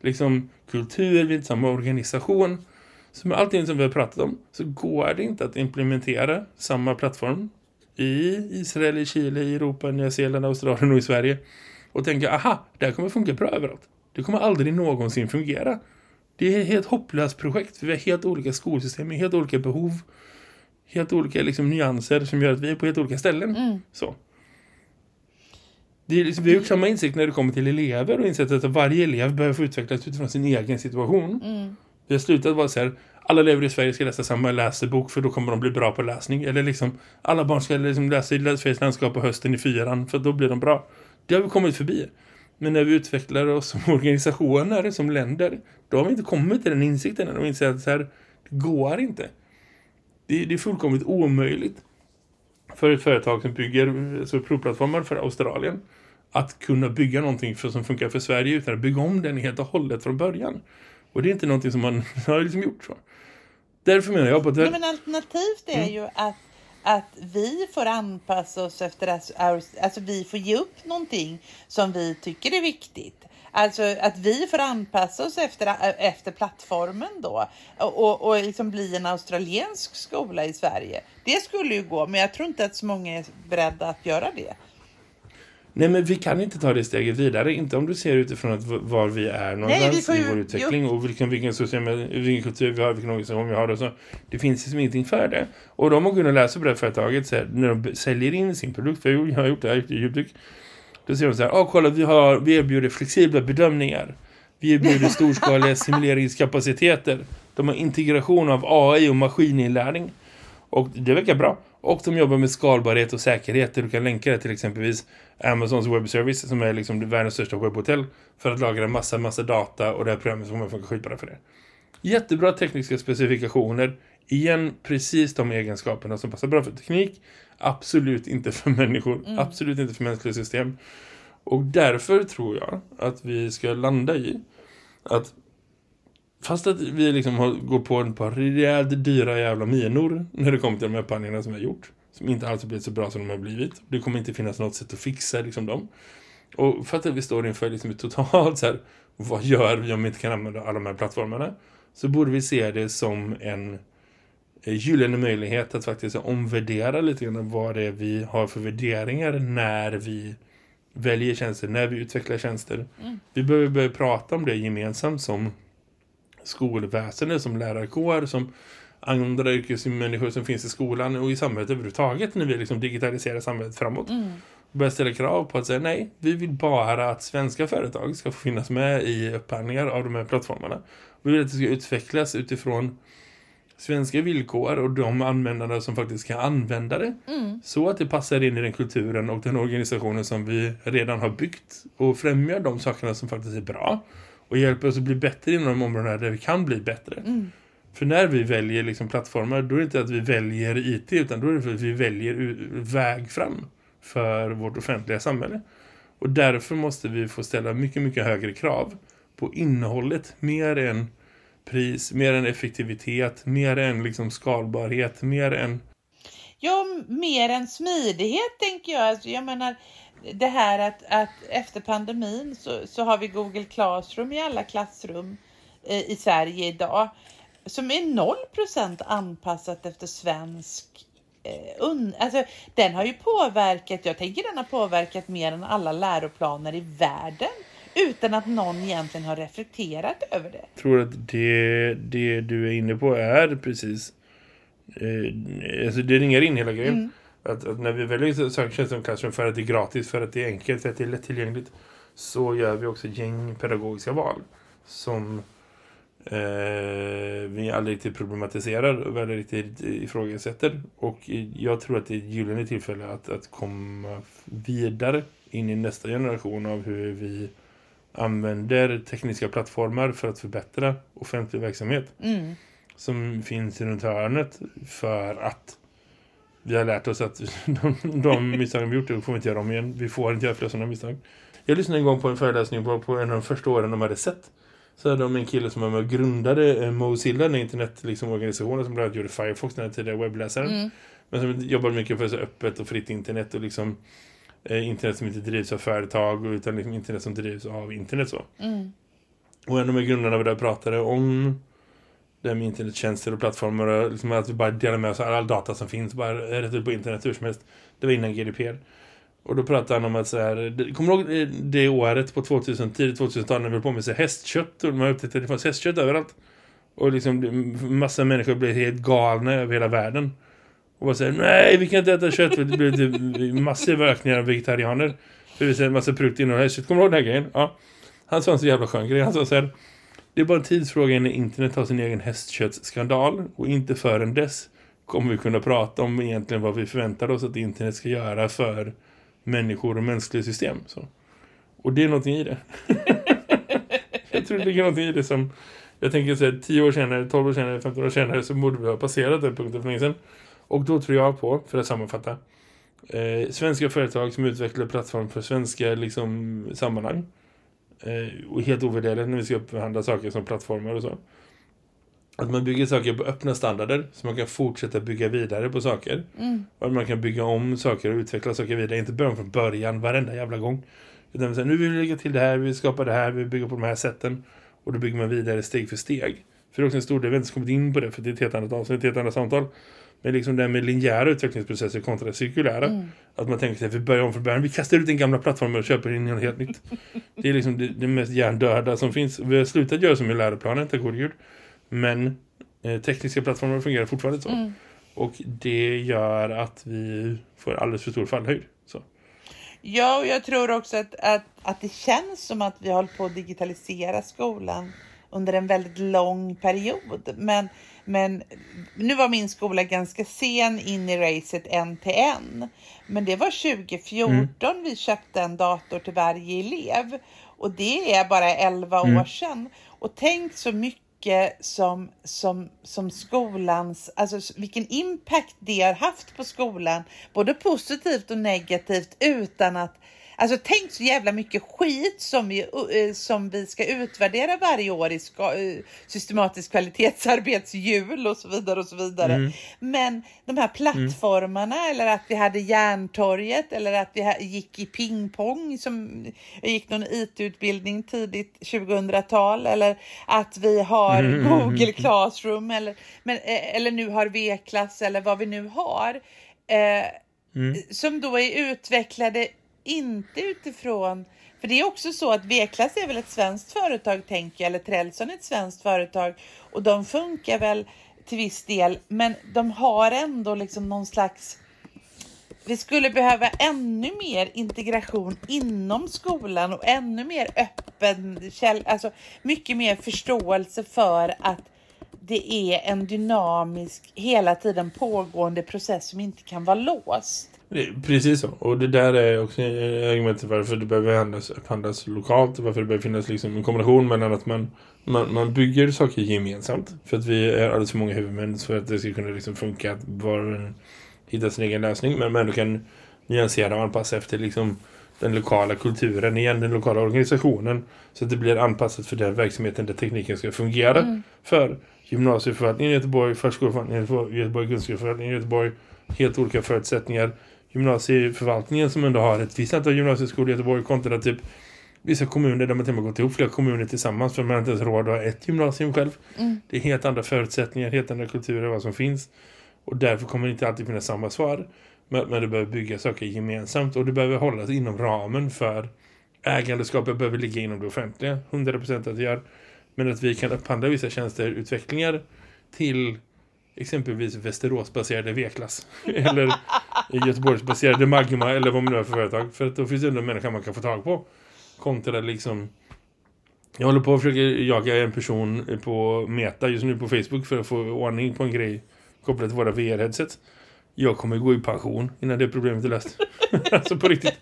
liksom, kultur, vi är inte samma organisation. Så med allting som vi har pratat om så går det inte att implementera samma plattform i Israel, i Chile, i Europa, Nya Zeeland, Australien och i Sverige och tänka, aha, det här kommer funka bra överallt. Det kommer aldrig någonsin fungera. Det är ett helt hopplöst projekt för vi har helt olika skolsystem, helt olika behov, helt olika liksom, nyanser som gör att vi är på helt olika ställen. Mm. Så. Det är liksom, vi har gjort samma insikt när det kommer till elever och insett att varje elev behöver få utvecklas utifrån sin egen situation. Mm. Vi har slutat vara så här, alla elever i Sverige ska läsa samma läsebok för då kommer de bli bra på läsning. Eller liksom, alla barn ska liksom läsa i Sveriges landskap på hösten i fyran för då blir de bra. Det har vi kommit förbi. Men när vi utvecklar oss som organisationer, som länder, då har vi inte kommit till den insikten. De inser att så här, det går inte. Det, det är fullkomligt omöjligt för ett företag som bygger alltså provplattformar för Australien att kunna bygga någonting för, som funkar för Sverige utan att bygga om den helt och hållet från början. Och det är inte någonting som man har liksom gjort så. Därför menar jag på att... Nej, men alternativt är Mm. ju att, att vi får anpassa oss efter... Alltså, alltså vi får ge upp någonting som vi tycker är viktigt. Alltså att vi får anpassa oss efter, efter plattformen då och, och, och liksom bli en australiensk skola i Sverige. Det skulle ju gå, men jag tror inte att så många är beredda att göra det. Nej, men vi kan inte ta det steget vidare. Inte om du ser utifrån att var vi är någonstans vi får i ju- vår utveckling och vilken, vilken, social, vilken kultur vi har, vilken organisation vi har. Och så. Det finns liksom ingenting för det. Och de har kunnat läsa på det här företaget så här, när de säljer in sin produkt. För jag har gjort det här i djupdyk. Då säger de så här, åh kolla vi, har, vi erbjuder flexibla bedömningar. Vi erbjuder storskaliga simuleringskapaciteter. De har integration av AI och maskininlärning. Och det verkar bra. Och de jobbar med skalbarhet och säkerhet. Där du kan länka det till exempelvis Amazons Web Service som är liksom världens största webbhotell. För att lagra massa, massa data och det här programmet som kommer funka skitbra för det. Jättebra tekniska specifikationer. Igen, precis de egenskaperna som passar bra för teknik. Absolut inte för människor. Absolut inte för mänskliga system. Och därför tror jag att vi ska landa i att fast att vi liksom har, går på en par rejält dyra jävla minor när det kommer till de upphandlingarna som vi har gjort. Som inte alls har blivit så bra som de har blivit. Det kommer inte finnas något sätt att fixa liksom dem. Och för att vi står inför liksom ett totalt så här, vad gör vi om vi inte kan använda alla de här plattformarna? Så borde vi se det som en eh, gyllene möjlighet att faktiskt omvärdera lite grann vad det är vi har för värderingar när vi väljer tjänster, när vi utvecklar tjänster. Vi behöver börja prata om det gemensamt som skolväsende, som lärarkår, som andra yrkesmänniskor som finns i skolan och i samhället överhuvudtaget när vi liksom digitaliserar samhället framåt. Börja ställa krav på att säga nej, vi vill bara att svenska företag ska få finnas med i upphandlingar av de här plattformarna. Vi vill att det ska utvecklas utifrån svenska villkor och de användare som faktiskt kan använda det. Så att det passar in i den kulturen och den organisationen som vi redan har byggt och främjar de sakerna som faktiskt är bra och hjälper oss att bli bättre inom de områdena där vi kan bli bättre. För när vi väljer liksom plattformar då är det inte att vi väljer IT utan då är det för att vi väljer väg fram för vårt offentliga samhälle. Och därför måste vi få ställa mycket, mycket högre krav på innehållet mer än pris, mer än effektivitet, mer än liksom skalbarhet, mer än Ja, mer än smidighet tänker jag. Alltså, jag menar det här att, att efter pandemin så, så har vi Google Classroom i alla klassrum eh, i Sverige idag. Som är 0% anpassat efter svensk eh, un, alltså, den har ju påverkat, jag tänker den har påverkat mer än alla läroplaner i världen. Utan att någon egentligen har reflekterat över det. tror att det, det du är inne på är precis eh, alltså det ringar in hela grejen. Mm. Att, att när vi väljer söktjänst som Classroom för att det är gratis, för att det är enkelt, för att det är lättillgängligt så gör vi också gäng pedagogiska val som eh, vi aldrig riktigt problematiserar och aldrig riktigt ifrågasätter. Och jag tror att det är ett gyllene tillfälle att, att komma vidare in i nästa generation av hur vi använder tekniska plattformar för att förbättra offentlig verksamhet Mm. som finns runt hörnet för att vi har lärt oss att de, de misstagen vi gjort det får vi inte göra om igen. Vi får inte göra fler sådana misstag. Jag lyssnade en gång på en föreläsning på, på en av de första åren de hade sett. Så hade de en kille som var med och grundade eh, Mozilla, den internetorganisationen liksom, organisationen som bland annat gjorde Firefox, den här tidigare webbläsaren. Mm. Men som jobbade mycket för så öppet och fritt internet och liksom eh, internet som inte drivs av företag utan liksom internet som drivs av internet så. Mm. Och en av de grundarna där pratade om det här med internettjänster och plattformar och liksom att vi bara delar med oss av all data som finns bara rätt ut på internet hur som helst. Det var innan GDPR. Och då pratade han om att så här, kommer du ihåg det året på 2000, tidigt 2000-tal när vi höll på med så här, hästkött och man upptäckte att det fanns hästkött överallt. Och liksom massa människor blev helt galna över hela världen. Och bara säger nej vi kan inte äta kött för det blev typ massiva ökningar av vegetarianer. För vi ser en massa produkt inom hästkött. Kommer du ihåg den här grejen? Ja. Han sa en så jävla skön grej. Han sa så här, det är bara en tidsfråga när internet har sin egen hästköttsskandal. Och inte förrän dess kommer vi kunna prata om egentligen vad vi förväntar oss att internet ska göra för människor och mänskliga system. Så. Och det är någonting i det. jag tror det ligger någonting i det som jag tänker säga 10 år senare, 12 år senare, 15 år senare så borde vi ha passerat den punkten för länge sedan. Och då tror jag på, för att sammanfatta, eh, svenska företag som utvecklar plattform för svenska liksom, sammanhang. Eh, och helt ovärderligt när vi ska upphandla saker som plattformar och så. Att man bygger saker på öppna standarder så man kan fortsätta bygga vidare på saker. Mm. Och att man kan bygga om saker och utveckla saker vidare. Inte börja från början varenda jävla gång. Utan här, nu vill vi lägga till det här, vi skapar det här, vi bygger på de här sätten. Och då bygger man vidare steg för steg. För det är också en stor del, vi har inte kommit in på det för det är ett helt annat avsnitt, ett helt annat samtal. Men liksom det här med linjära utvecklingsprocesser kontra cirkulära. Mm. Att man tänker sig att vi börjar om från början. Vi kastar ut den gamla plattformen och köper in något helt nytt. Det är liksom det, det mest hjärndöda som finns. Vi har slutat göra som i läroplanen, tack gud. Men eh, tekniska plattformar fungerar fortfarande så. Mm. Och det gör att vi får alldeles för stor fallhöjd. Så. Ja, och jag tror också att, att, att det känns som att vi håller på att digitalisera skolan under en väldigt lång period. Men, men nu var min skola ganska sen in i racet en till en. Men det var 2014 vi köpte en dator till varje elev. Och det är bara 11 Mm. år sedan. Och tänk så mycket som, som, som skolans, alltså vilken impact det har haft på skolan, både positivt och negativt utan att Alltså tänk så jävla mycket skit som vi, eh, som vi ska utvärdera varje år i ska, eh, systematisk kvalitetsarbetshjul och så vidare och så vidare. Mm. Men de här plattformarna eller att vi hade järntorget eller att vi gick i pingpong som jag gick någon IT-utbildning tidigt 2000-tal eller att vi har Mm. Google Classroom eller, men, eh, eller nu har V-klass eller vad vi nu har. Eh, Mm. som då är utvecklade inte utifrån för det är också så att Veklas är väl ett svenskt företag tänker jag, eller Trellson är ett svenskt företag och de funkar väl till viss del men de har ändå liksom någon slags vi skulle behöva ännu mer integration inom skolan och ännu mer öppen, käll, alltså mycket mer förståelse för att det är en dynamisk, hela tiden pågående process som inte kan vara låst. Precis så. Och det där är också argumentet varför det behöver handlas, upphandlas lokalt. Varför det behöver finnas liksom en kombination mellan att man, man, man bygger saker gemensamt. För att vi är alldeles för många huvudmän för att det ska kunna liksom funka att var hitta sin egen lösning. Men man ändå kan nyansera och anpassa efter liksom den lokala kulturen igen, den lokala organisationen. Så att det blir anpassat för den verksamheten där tekniken ska fungera. För gymnasieförvaltningen i Göteborg, förskoleförvaltningen i Göteborg, grundskoleförvaltningen i Göteborg. Helt olika förutsättningar. Gymnasieförvaltningen som ändå har ett visst antal gymnasieskolor i Göteborg kontra typ vissa kommuner där man till och med gått ihop flera kommuner tillsammans för man har inte ens råd att ha ett gymnasium själv. Mm. Det är helt andra förutsättningar, helt andra kulturer vad som finns. Och därför kommer det inte alltid finnas samma svar. Men, men det behöver bygga saker gemensamt och det behöver hållas inom ramen för ägandeskapet behöver ligga inom det offentliga. 100% att det gör. Men att vi kan upphandla vissa tjänsterutvecklingar till exempelvis Västeråsbaserade Veklas eller Göteborgsbaserade Magma eller vad man nu har för företag. För att då finns det ändå människor man kan få tag på. Kontra liksom jag håller på att försöka jaga en person på Meta just nu på Facebook för att få ordning på en grej kopplat till våra VR-headset. Jag kommer gå i pension innan det problemet är löst. alltså på riktigt.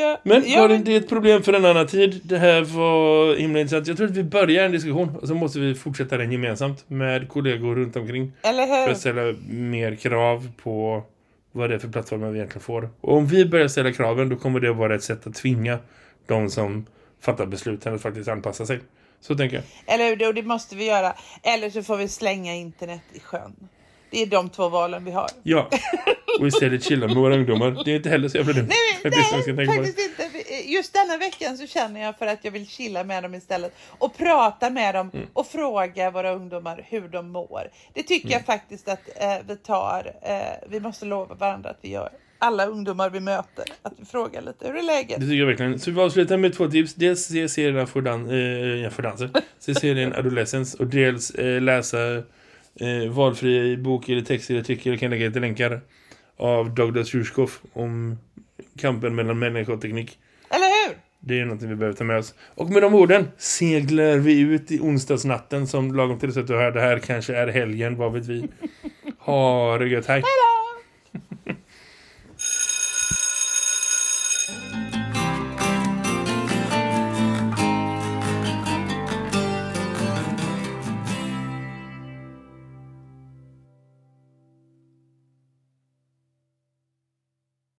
Ja, Men ja, Karin, det är ett problem för en annan tid. Det här var himla intressant. Jag tror att vi börjar en diskussion och så måste vi fortsätta den gemensamt med kollegor runt omkring. eller För hur? att ställa mer krav på vad det är för plattformar vi egentligen får. Och om vi börjar ställa kraven då kommer det vara ett sätt att tvinga de som fattar besluten att faktiskt anpassa sig. Så tänker jag. Eller hur? Det- Och det måste vi göra. Eller så får vi slänga internet i sjön. Det är de två valen vi har. Ja, och istället chilla med våra ungdomar. Det är inte heller så jävla dumt. Nej, jag nej faktiskt inte. just denna veckan så känner jag för att jag vill chilla med dem istället och prata med dem Mm. och fråga våra ungdomar hur de mår. Det tycker jag Mm. faktiskt att eh, vi tar. Eh, vi måste lova varandra att vi gör. Alla ungdomar vi möter, att vi frågar lite hur är läget? Det tycker jag verkligen. Så vi avslutar med två tips. Dels se serien för, dan eh, ja, för danser. Se serien Adolescence. Och dels eh, läsa eh, valfri bok eller text eller artikel. Jag kan lägga till länkar av Douglas Rushkoff om kampen mellan människa och teknik. Eller hur? Det är något vi behöver ta med oss. Och med de orden seglar vi ut i onsdagsnatten som lagom till så att du hör det här kanske är helgen, vad vet vi. Ha det gött, hej! Hej då!